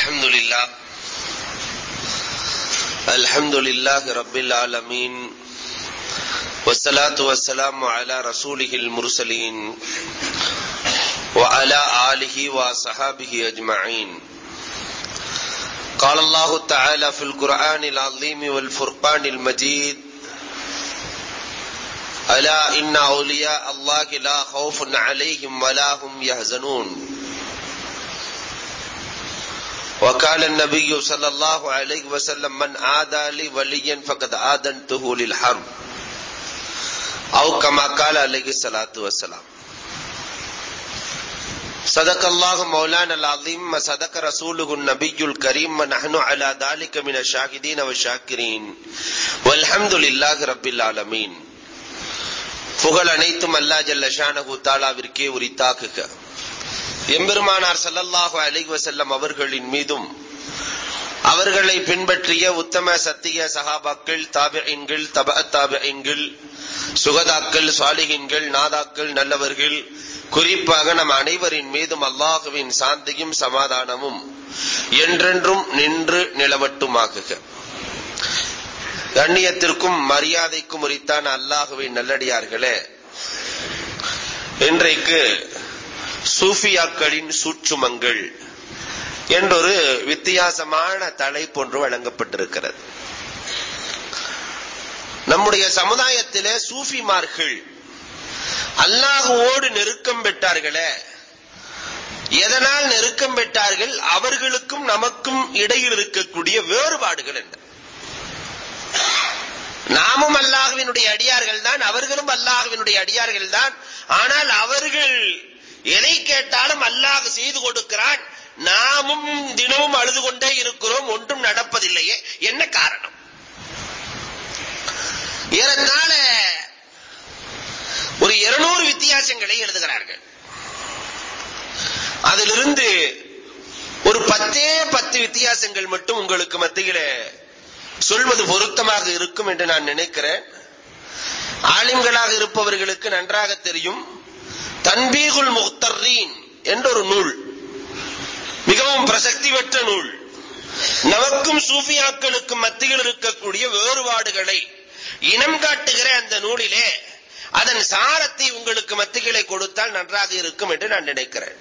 الحمد لله الحمد لله رب العالمين والصلاة والسلام على رسوله المرسلين وعلى آله وصحابه أجمعين قال الله تعالى في القرآن العظيم والفرقان المجيد ألا إن أولياء الله لا خوف عليهم ولا هم يحزنون وقال النبي صلى الله عليه وسلم من عادى لي وليا فقد آذنته للحرب أو كما قال عليه الصلاة والسلام صدق الله مولانا العظيم وصدق رسوله النبي الكريم ونحن على ذلك من الشاهدين والشاكرين والحمد لله رب العالمين புகழ் அனைத்தும் அல்லா ஜல்ல ஷானஹு தாலாவிற்கே உரித்தாக்குக எம்பெருமானார் சல்லல்லாஹு அலைஹி வஸல்லம் அவர்களின் மீதும் அவர்களை பின்பற்றிய உத்தம சத்திய சஹாபாக்கள் தாபியின்கள் தப தாபியின்கள் சுகதாக்கள் சாலிகின்கள் நாதாக்கள் நல்லவர்கள் குறிப்பாக நம் அனைவரின் மீதும் அல்லாஹுவின் சாந்தியும் சமாதானமும் என்றென்றும் நின்று நிலவட்டுமாகுக. கண்ணியத்திற்கும் மரியாதைக்கும் உரித்தான அல்லாஹுவின் நல்லடியார்களே இன்றைக்கு சூஃபியாக்களின் சூட்சுமங்கள் என்றொரு வித்தியாசமான தலைப்பொன்று வழங்கப்பட்டிருக்கிறது. நம்முடைய சமுதாயத்திலே சூஃபிமார்கள் அல்லாஹுவோடு நெருக்கம் பெற்றார்களே எதனால் நெருக்கம் பெற்றார்கள்? அவர்களுக்கும் நமக்கும் இடையில் இருக்கக்கூடிய வேறுபாடுகள் என்ன? நாமும் அல்லாஹுவினுடைய அடியார்கள் தான் அவர்களும் அல்லாஹுவினுடைய அடியார்கள் தான் ஆனால் அவர்கள் எதை கேட்டாலும் அல்லாஹ் செய்து கொடுக்கிறான். நாமும் தினமும் அழுது கொண்டே இருக்கிறோம். ஒன்றும் நடப்பதில்லையே. என்ன காரணம்? ஏறத்தாழ ஒரு இருநூறு வித்தியாசங்களை எழுதுகிறார்கள். அதிலிருந்து ஒரு பத்தே பத்து வித்தியாசங்கள் மட்டும் உங்களுக்கு மத்தியில சொல்வது பொருத்தமாக இருக்கும் என்று நான் நினைக்கிறேன். ஆலிம்களாக இருப்பவர்களுக்கு நன்றாக தெரியும். தன்பீகுல் முக்தர்ரீன் என்ற ஒரு நூல். மிகவும் பிரசக்தி பெற்ற நூல். நமக்கும் சூஃபியாக்களுக்கும் மத்தியில் இருக்கக்கூடிய வேறுபாடுகளை இனம் காட்டுகிற அந்த நூலிலே அதன் சாரத்தை உங்களுக்கு மத்திகளை கொடுத்தால் நன்றாக இருக்கும் என்று நான் நினைக்கிறேன்.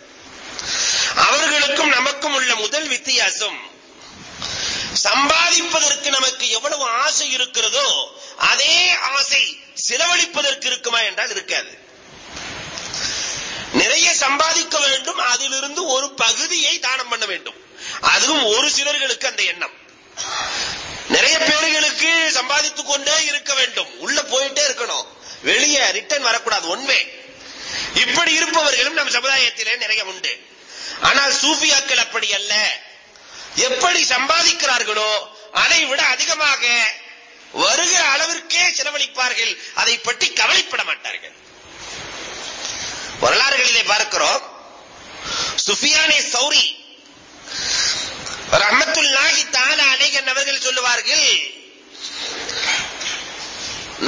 அவர்களுக்கும் நமக்கும் உள்ள முதல் வித்தியாசம் சம்பாதிப்பதற்கு நமக்கு எவ்வளவு ஆசை இருக்கிறதோ அதே ஆசை செலவழிப்பதற்கு இருக்குமா என்றால் இருக்காது. நிறைய சம்பாதிக்க வேண்டும். அதிலிருந்து ஒரு பகுதியை தானம் பண்ண வேண்டும். அதுவும் ஒரு சிலர்களுக்கு அந்த எண்ணம். நிறைய பேர்களுக்கு சம்பாதித்துக் கொண்டே இருக்க வேண்டும். உள்ள போயிட்டே இருக்கணும். வெளியே ரிட்டர்ன் வரக்கூடாது. உண்மை இப்படி இருப்பவர்களும் நம் சமுதாயத்திலே நிறைய உண்டு. ஆனால் சூஃபியாக்கள் அப்படி அல்ல. எப்படி சம்பாதிக்கிறார்களோ அதை விட அதிகமாக வருகிற அளவிற்கே செலவழிப்பார்கள். அதை பற்றி கவலைப்பட மாட்டார்கள். வரலாறுகளிலே பார்க்கிறோம். சுஃபியானே சௌரி ரஹமத்துல்லாஹி தாலா அலைகன் அவர்கள் சொல்லுவார்கள்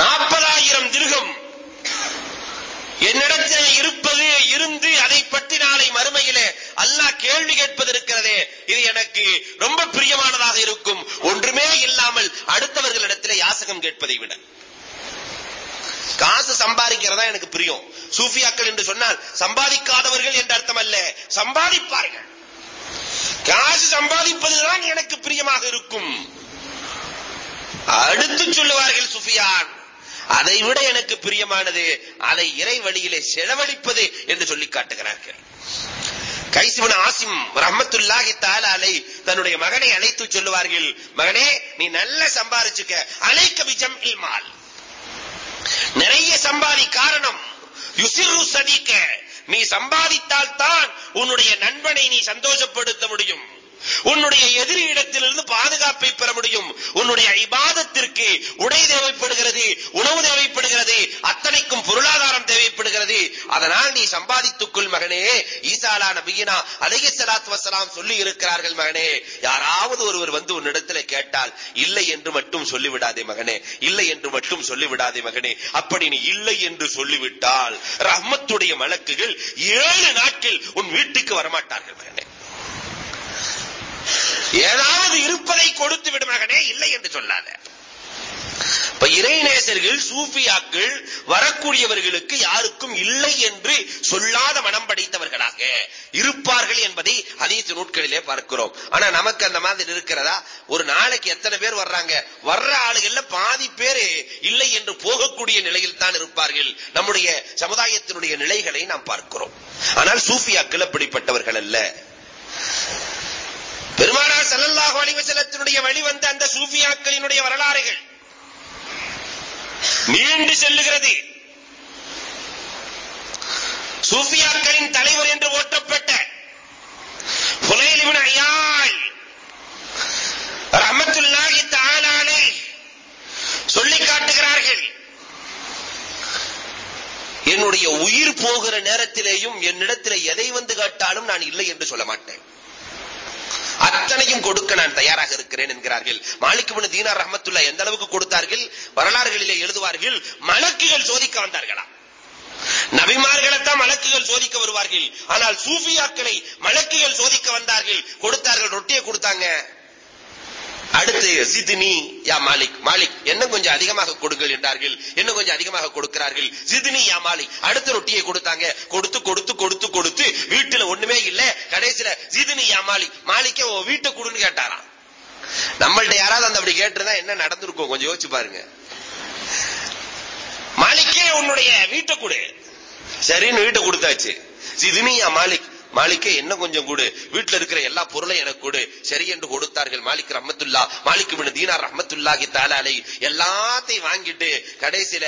நாற்பதாயிரம் திருகம் என்னிடத்தில் இருப்பது இருந்து அதை பற்றி நாளை மறுமையிலே அல்லாஹ் கேள்வி கேட்பது இருக்கிறதே இது எனக்கு ரொம்ப பிரியமானதாக இருக்கும். ஒன்றுமே இல்லாமல் அடுத்தவர்களிடத்திலே யாசகம் கேட்பதை விட. காசு சம்பாதிக்கிறதா எனக்கு பிரியம். சூஃபியாக்கள் என்று சொன்னால் சம்பாதிக்காதவர்கள் என்று அர்த்தம் அல்ல சம்பாதிப்பார்கள். காசு சம்பாதிப்பதுதான் எனக்கு பிரியமாக இருக்கும். அடுத்து சொல்லுவார்கள் சுஃபியான் அதை விட எனக்கு பிரியமானது அதை இறை வழியிலே செலவழிப்பது என்று சொல்லி காட்டுகிறார்கள். கைசிவன் ஆசிம் ரஹமத்துல்லாஹி தாலாலை தன்னுடைய மகனை அழைத்து சொல்லுவார்கள் மகனே நீ நல்ல சம்பாரிச்சுக்க. அலைக்க விஜம் இல்மால் நிறைய சம்பாதி காரணம். யுசிரு சதிக்க. நீ சம்பாதித்தால் தான் உன்னுடைய நண்பனை நீ சந்தோஷப்படுத்த முடியும். உன்னுடைய எதிரி இடத்திலிருந்து பாதுகாப்பை பெற முடியும். உன்னுடைய இபாதத்திற்கு உடை தேவைப்படுகிறது உணவு தேவைப்படுகிறது அத்தனைக்கும் பொருளாதாரம் தேவைப்படுகிறது. அதனால் நீ சம்பாதித்துக்குள் மகனே. ஈசாலா நபியினா அலைஹி சலாத் வசலாம் சொல்லி இருக்கிறார்கள் மகனே. யாராவது ஒருவர் வந்து உன்னிடத்தில் கேட்டால் இல்லை என்று மட்டும் சொல்லிவிடாதே மகனே. இல்லை என்று மட்டும் சொல்லிவிடாதே மகனே. அப்படி நீ இல்லை என்று சொல்லிவிட்டால் ரஹ்மத்துடைய மலக்குகள் ஏழு நாட்கள் உன் வீட்டுக்கு வரமாட்டார்கள் மகனே. ஏதாவது இருப்பதை கொடுத்து விடு மகனே இல்லை என்று சொல்லாத. இப்ப இறைநேசர்கள் சூஃபியாக்கள் வரக்கூடியவர்களுக்கு யாருக்கும் இல்லை என்று சொல்லாத மனம் படைத்தவர்களாக இருப்பார்கள் என்பதை அதீத நூட்களிலே பார்க்கிறோம். ஆனா நமக்கு அந்த மாதிரி இருக்கிறதா? ஒரு நாளைக்கு எத்தனை பேர் வர்றாங்க? வர்ற ஆளுகள்ல பாதி பேரு இல்லை என்று போகக்கூடிய நிலையில் தான் இருப்பார்கள். நம்முடைய சமுதாயத்தினுடைய நிலைகளை நாம் பார்க்கிறோம். ஆனால் சூஃபியாக்கள் அப்படிப்பட்டவர்கள் அல்ல. பெருமானார் ஸல்லல்லாஹு வழிவந்த வழி வந்த அந்த சூஃபியாக்களினுடைய வரலாறுகள். நீண்டு செல்லுகிறது. சூஃபியாக்களின் தலைவர் என்று ஓட்டப்பட்ட ஃபுலைல் இப்னு அய்யால் ரஹ்மத்துல்லாஹி தஆலா சொல்லி காட்டுகிறார்கள். என்னுடைய உயிர் போகிற நேரத்திலேயும் என்னிடத்தில் எதை வந்து காட்டாலும் நான் இல்லை என்று சொல்ல மாட்டேன். அத்தனையும் கொடுக்க நான் தயாராக இருக்கிறேன் என்கிறார்கள். மாலிக் இப்னு தீனார் ரஹ்மத்துல்லாஹ் எந்த அளவுக்கு கொடுத்தார்கள்? வரலாறுகளிலே எழுதுவார்கள் மலக்குகள் சோதிக்க வந்தார்களா? நபிமார்களைத்தான் மலக்குகள் சோதிக்க வருவார்கள். ஆனால் சூஃபியாக்களை மலக்குகள் சோதிக்க வந்தார்கள். கொடுத்தார்கள் ரொட்டியை கொடுத்தாங்க. அடுத்து சிதினி யா மாலிக் மாலிக் என்ன கொஞ்சம் அதிகமாக கொடுங்கள் என்றார்கள். என்ன கொஞ்சம் அதிகமாக கொடுக்கிறார்கள்? சிதினி யா மாலிக் அடுத்த ரொட்டியை கொடுத்தாங்க. கொடுத்து கொடுத்து கொடுத்து கொடுத்து வீட்டுல ஒண்ணுமே இல்ல. கடைசியில சிதினி யா மாலிக் மாலிக்கே உன் வீட்டை கொடுன்னு கேட்டாராம். நம்மள்ட்ட யாராவது அந்த அப்படி கேட்டிருந்தா என்ன நடந்திருக்கும்? கொஞ்சம் யோசிச்சு பாருங்க. மாலிக்கே உன்னுடைய வீட்டை கொடு. சரின்னு வீட்டை கொடுத்தாச்சு. சிதினி யா மாலிக் மாலிக்கே என்ன கொஞ்சம் கூடு. வீட்டுல இருக்கிற எல்லா பொருளையும் எனக்கு கொடு. சரி என்று கொடுத்தார்கள் மாலிக் ரஹமத்துல்லா. மாலிக் இப்னு தீனார் ரஹமத்துல்லாஹி தாலாலை அலை எல்லாத்தையும் வாங்கிட்டு கடைசியில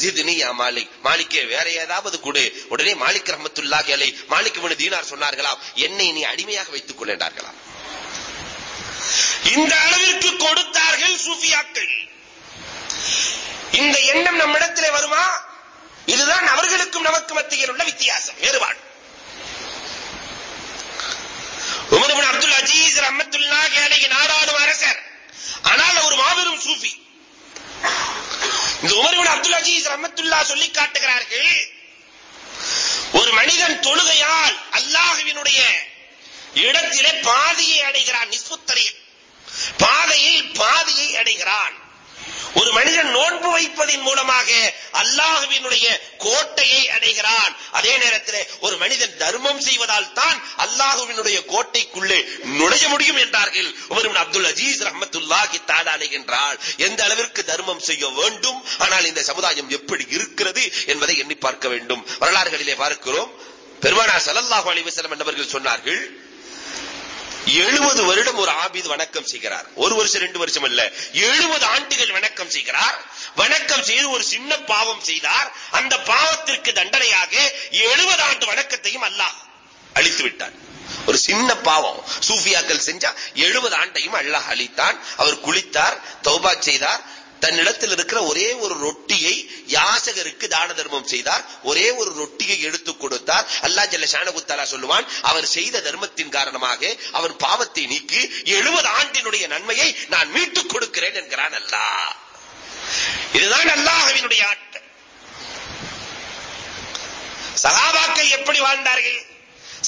ஜிதுனியா மாலிக். மாலிக்கே வேற ஏதாவது கொடு. உடனே மாலிக் ரஹமத்துல்லாஹி அலை மாலிக் இப்னு தீனார் சொன்னார்களாம் என்னை நீ அடிமையாக வைத்துக் கொள்ளேண்டார்களாம் இந்த அளவிற்கு கொடுத்தார்கள் சூஃபியாக்கள். இந்த எண்ணம் நம்மிடத்திலே வருமா? இதுதான் அவர்களுக்கும் நமக்கு மத்தியில் உள்ள வித்தியாசம் வேறுபாடு உமர் இப்னு அப்துல் அஜீஸ் ரஹ்மத்துல்லாஹி அலைஹி நாடாளும் அரசர் ஆனால் ஒரு மாபெரும் சூஃபி இந்த உமர் இப்னு அப்துல் அஜீஸ் ரஹ்மத்துல்லாஹ் சொல்லி காட்டுகிறார்கள் ஒரு மனிதன் தொழுகையால் அல்லாஹுவினுடைய இடத்திலே பாதியை அடைகிறான் நிஸ்புத்தரையில் பாதையில் பாதியை அடைகிறான். ஒரு மனிதன் நோன்பு வைப்பதின் மூலமாக அல்லாஹுவினுடைய கோட்டையை அடைகிறான். அதே நேரத்தில் ஒரு மனிதன் தர்மம் செய்வதால் தான் அல்லாஹுவினுடைய கோட்டைக்குள்ளே நுழைய முடியும் என்றார்கள். உமர் அப்துல் அஜீஸ் ரஹமத்துல்லாஹி தாலாலை என்றால் எந்த அளவிற்கு தர்மம் செய்ய வேண்டும்? ஆனால் இந்த சமுதாயம் எப்படி இருக்கிறது? என்பதை எண்ணி பார்க்க வேண்டும். வரலாறுகளிலே பார்க்கிறோம். பெருமானா ஸல்லல்லாஹு அலைஹி வஸல்லம் என்பவர்கள் சொன்னார்கள் எழுபது வருடம் ஒரு ஆபீது வணக்கம் செய்கிறார். ஒரு வருஷம் ரெண்டு வருஷம் அல்ல. எழுபது ஆண்டுகள் வணக்கம் செய்கிறார். வணக்கம் செய்து ஒரு சின்ன பாவம் செய்தார். அந்த பாவத்திற்கு தண்டனையாக எழுபது ஆண்டு வணக்கத்தையும் அல்லாஹ் அழித்து விட்டான். ஒரு சின்ன பாவம். சூஃபியாக்கள் செஞ்சா எழுபது ஆண்டையும் அல்லாஹ் அழித்தான். அவர் குளித்தார் தௌபா செய்தார். தன்னிடத்தில் இருக்கிற ஒரே ஒரு ரொட்டியை யாசகருக்கு தான தர்மம் செய்தார் ஒரே ஒரு ரொட்டியை எடுத்து கொடுத்தார். அல்லா ஜல்ல ஷானகுத்தாலா சொல்லுவான் அவர் செய்த தர்மத்தின் காரணமாக அவன் பாவத்தை நீக்கி எழுபது ஆண்டினுடைய நன்மையை நான் மீட்டுக் கொடுக்கிறேன் என்கிறான் அல்லா இதுதான் அல்லாஹவினுடைய ஆட்டம். சகாபாக்கள் எப்படி வாழ்ந்தார்கள்?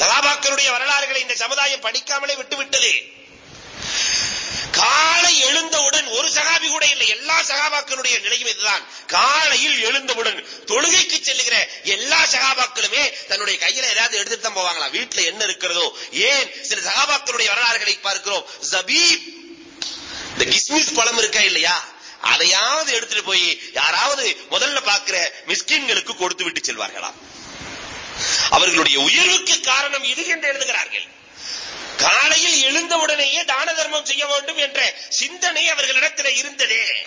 சகாபாக்களுடைய வரலாறுகளை இந்த சமுதாயம் படிக்காமலே விட்டுவிட்டது. காலை எழுந்த ஒரு சகாபி கூட இல்லை எல்லா சகாபாக்களுடைய நிலையும் இதுதான். காலையில் எழுந்தவுடன் தொழுகைக்கு செல்லுகிற எல்லா சகாபாக்களுமே தன்னுடைய கையில ஏதாவது எடுத்துட்டு தான் போவாங்களா? வீட்டுல என்ன இருக்கிறதோ? ஏன்? சில சகாபாக்களுடைய வரலாறுகளை பார்க்கிறோம். ஜபீப். இந்த கிஸ்மிஸ் பழம் இருக்கா இல்லையா? அதையாவது எடுத்துட்டு போய் யாராவது முதல்ல பார்க்கிற மிஸ்கின்களுக்கு கொடுத்து விட்டு செல்வார்களாம் அவர்களுடைய உயர்வுக்கு காரணம் இது என்று எழுதுகிறார்கள். காலையில் எழுந்தவுடனேயே தான தர்மம் செய்ய வேண்டும் என்ற சிந்தனை அவர்களிடத்தில் இருந்ததே.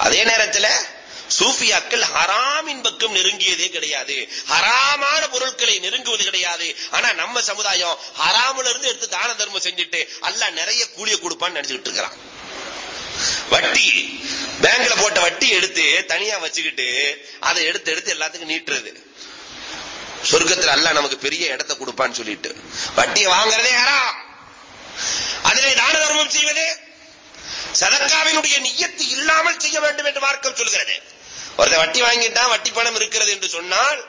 அதே நேரத்தில் சூஃபியாக்கள் ஹராமின் பக்கம் நெருங்கியதே கிடையாது. ஹராமான பொருட்களை நெருங்குவது கிடையாது. ஆனா நம்ம சமுதாயம் ஹராமுல இருந்து எடுத்து தான தர்மம் செஞ்சுட்டு அல்ல நிறைய கூலிய கொடுப்பான்னு நினைச்சுக்கிட்டு இருக்கிறான். வட்டி பேங்க்ல போட்ட வட்டி எடுத்து தனியா வச்சுக்கிட்டு அதை எடுத்து எடுத்து எல்லாத்துக்கும் நீட்டுறது. சொர்க்கத்துல அல்ல நமக்கு பெரிய இடத்தை கொடுப்பான்னு சொல்லிட்டு. வட்டியை வாங்குறதே ஹராம். அதிலே தான தர்மம் செய்வது சதக்காவினுடைய நியத்து இல்லாமல் செய்ய வேண்டும் என்று மார்க்கம் சொல்கிறது ஒருத்த வட்டி வாங்கிட்டான் வட்டி பணம் இருக்கிறது என்று சொன்னால்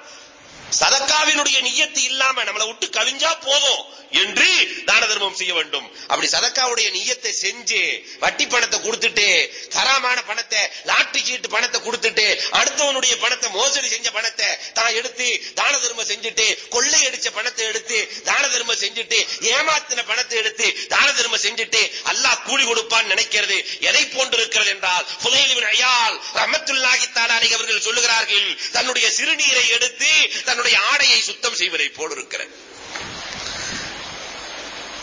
சதக்காவினுடைய நியத்து இல்லாம நம்மளை விட்டு கவிஞ்சா போதும் என்று தான தர்மம் செய்ய வேண்டும். அப்படி சதக்காவுடைய நியத்தை செஞ்சு வட்டி பணத்தை கொடுத்துட்டு கராமான பணத்தை லாட்டரி சீட்டு பணத்தை கொடுத்துட்டு அடுத்தவனுடைய பணத்தை மோசடி செஞ்ச பணத்தை தான் எடுத்து தான தர்மம் செஞ்சுட்டு கொள்ளை அடிச்ச பணத்தை எடுத்து தான தர்மம் செஞ்சுட்டு ஏமாத்தின பணத்தை எடுத்து தான தர்மம் செஞ்சுட்டு அல்லாஹ் கூலி கொடுப்பான்னு நினைக்கிறது. எதை போன்று இருக்கிறது என்றால் புதையலிவின் ஐயால் ரமத்துல்லாஹி தாலானி அவர்கள் சொல்லுகிறார்கள் தன்னுடைய சிறுநீரை எடுத்து தன்னுடைய தன்னுடைய ஆடையை சுத்தம் செய்வதை போல் இருக்கிறது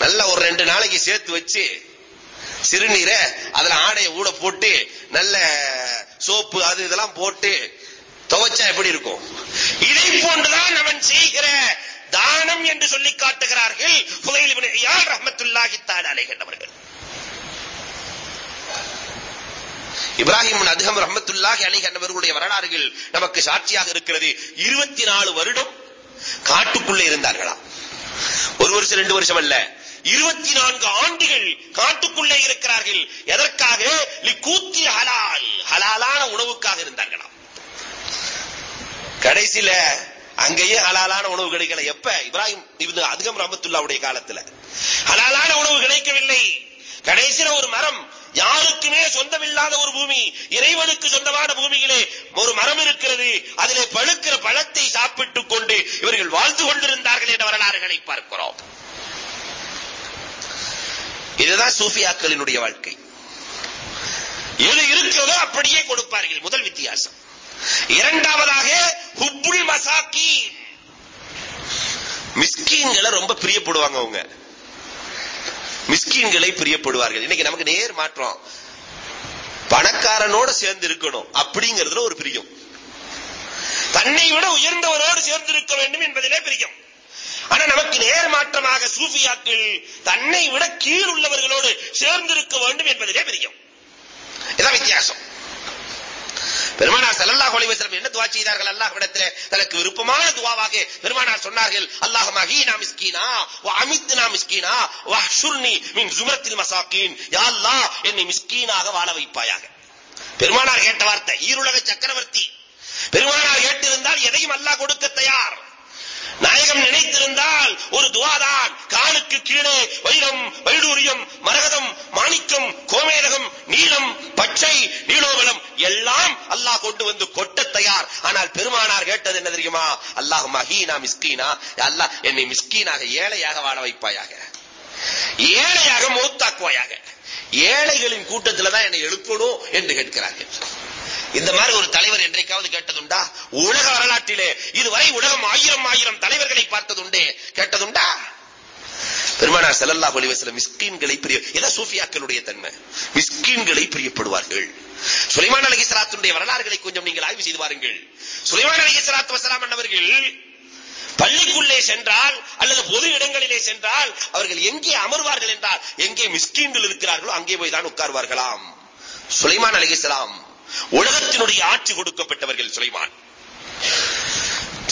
நல்ல ஒரு ரெண்டு நாளைக்கு சேர்த்து வச்சு சிறுநீரை அதுல ஆடையை ஊட போட்டு நல்ல சோப்பு அது இதெல்லாம் போட்டு துவைச்சா எப்படி இருக்கும்? இதை போன்றுதான் அவன் செய்கிற தானம் என்று சொல்லி காட்டுகிறார்கள். புதையில் இப்னு இயால் ரஹ்மத்துல்லாஹி என்பவர்கள் இப்ராஹிம் அதுகம் ரஹமத்துல்லாஹி அலைஹி அன்னவர்களுடைய வரலாறுகள் நமக்கு சாட்சியாக இருக்கிறது. இருபத்தி நாலு வருடம் காட்டுக்குள்ளே இருந்தார்களாம் ஒரு வருஷம் ரெண்டு வருஷம் அல்ல. இருபத்தி நான்கு ஆண்டுகள் காட்டுக்குள்ளே இருக்கிறார்கள். எதற்காக? கூத்தி ஹலால். ஹலாலான உணவுக்காக இருந்தார்களாம் கடைசியில அங்கேயே ஹலாலான உணவு கிடைக்கல. எப்ப? இப்ராஹிம் இது அதிகம் ரஹமத்துல்லாவுடைய காலத்துல. ஹலாலான உணவு கிடைக்கவில்லை. கடைசியில ஒரு மரம் யாருக்குமே சொந்தமில்லாத ஒரு பூமி இறைவனுக்கு சொந்தமான பூமியிலே ஒரு மரம் இருக்கிறது. அதிலே பழுக்கிற பழத்தை சாப்பிட்டுக் கொண்டு இவர்கள் வாழ்ந்து கொண்டிருந்தார்கள் என்ற வரலாறுகளை பார்க்கிறோம். இதுதான் சூஃபியாக்களினுடைய வாழ்க்கை. எது இருக்கிறதோ அப்படியே கொடுப்பார்கள். முதல் வித்தியாசம். இரண்டாவதாக ஹுப்புல் மசாக்கீன். மிஸ்கீன்களை ரொம்ப பிரியப்படுவாங்க அவங்க. மிஸ்கீன்களை பிரியப்படுவார்கள். இன்னைக்கு நமக்கு நேர் மாற்றம். பணக்காரனோட சேர்ந்து இருக்கணும் அப்படிங்கிறதுல ஒரு பிரியம். தன்னை விட உயர்ந்தவரோடு சேர்ந்து இருக்க வேண்டும் என்பதிலே பிரியம். ஆனா நமக்கு நேர் மாற்றமாக சூஃபியாக்கள் தன்னை விட கீழ் உள்ளவர்களோடு சேர்ந்திருக்க வேண்டும் என்பதிலே பிரியம். இதான் வித்தியாசம். பெருமானார் ஸல்லல்லாஹு அலைஹி வஸல்லம் என்ன துஆ செய்தார்கள்? அல்லாஹ்விடத்தில் தனக்கு விருப்பமான துஆவாக பெருமானார் சொன்னார்கள் அல்லாஹும்ம ஹீனா மிஸ்கீனா வ அமித்னா மிஸ்கீனா வ ஹ்ஷுர்னி மின் ஜுமரத்தில் மசாக்கீன். யா அல்லாஹ் என்னை மிஸ்கீனாக வாழ வைப்பாயாக. பெருமானார் கேட்ட வார்த்தை ஈருலக சக்கரவர்த்தி. பெருமானார் கேட்டிருந்தால் எதையும் அல்லாஹ் கொடுக்க தயார். நாயகம் நினைத்திருந்தால் ஒரு துவாதான். காலுக்கு கீழே வைரம் வைடூரியம் மரகதம் மாணிக்கம் கோமேரகம் நீலம் பச்சை நீலோபலம் எல்லாம் அல்லாஹ் கொண்டு வந்து கொட்ட தயார். ஆனால் பெருமானார் கேட்டது என்ன தெரியுமா? அல்லாஹ் மஹீனா மிஸ்கீனா. அல்லாஹ் என்னை மிஸ்கீனாக ஏழையாக வாழ வைப்பாயாக. ஏழையாக மௌத்தாக்குவாயாக. ஏழைகளின் கூட்டத்தில் தான் என்னை எழுப்பணும் என்று கேட்கிறார்கள். இந்த மாதிரி ஒரு தலைவர் என்றைக்காவது கேட்டதுண்டா? உலக வரலாற்றிலே இதுவரை உலகம் ஆயிரம் ஆயிரம் தலைவர்களை பார்த்ததுண்டே. கேட்டதுண்டா? பெருமானார் ஸல்லல்லாஹு அலைஹி வஸல்லம் மிஸ்கீன்களை பிரிய இதான் சூஃபியாக்களுடைய தன்மை? மிஸ்கீன்களை பிரியப்படுவார்கள். சுலைமான் அலைஹிஸ்ஸலாத்துடைய வரலாறுகளை கொஞ்சம் நீங்கள் ஆய்வு செய்து பாருங்கள். சுலைமான் அலைஹிஸ்ஸலாத்து வஸலாம் அன்னவர்கள் பள்ளிக்குள்ளே சென்றால் அல்லது பொது இடங்களிலே சென்றால் அவர்கள் எங்கே அமர்வார்கள் என்றால் எங்கே மிஸ்கீன்கள் இருக்கிறார்களோ அங்கே போய் தான் உட்கார்வார்களாம். சுலைமான் அலைஹிஸ்ஸலாம் உலகத்தினுடைய ஆட்சி கொடுக்கப்பட்டவர்கள் சுலைமான்.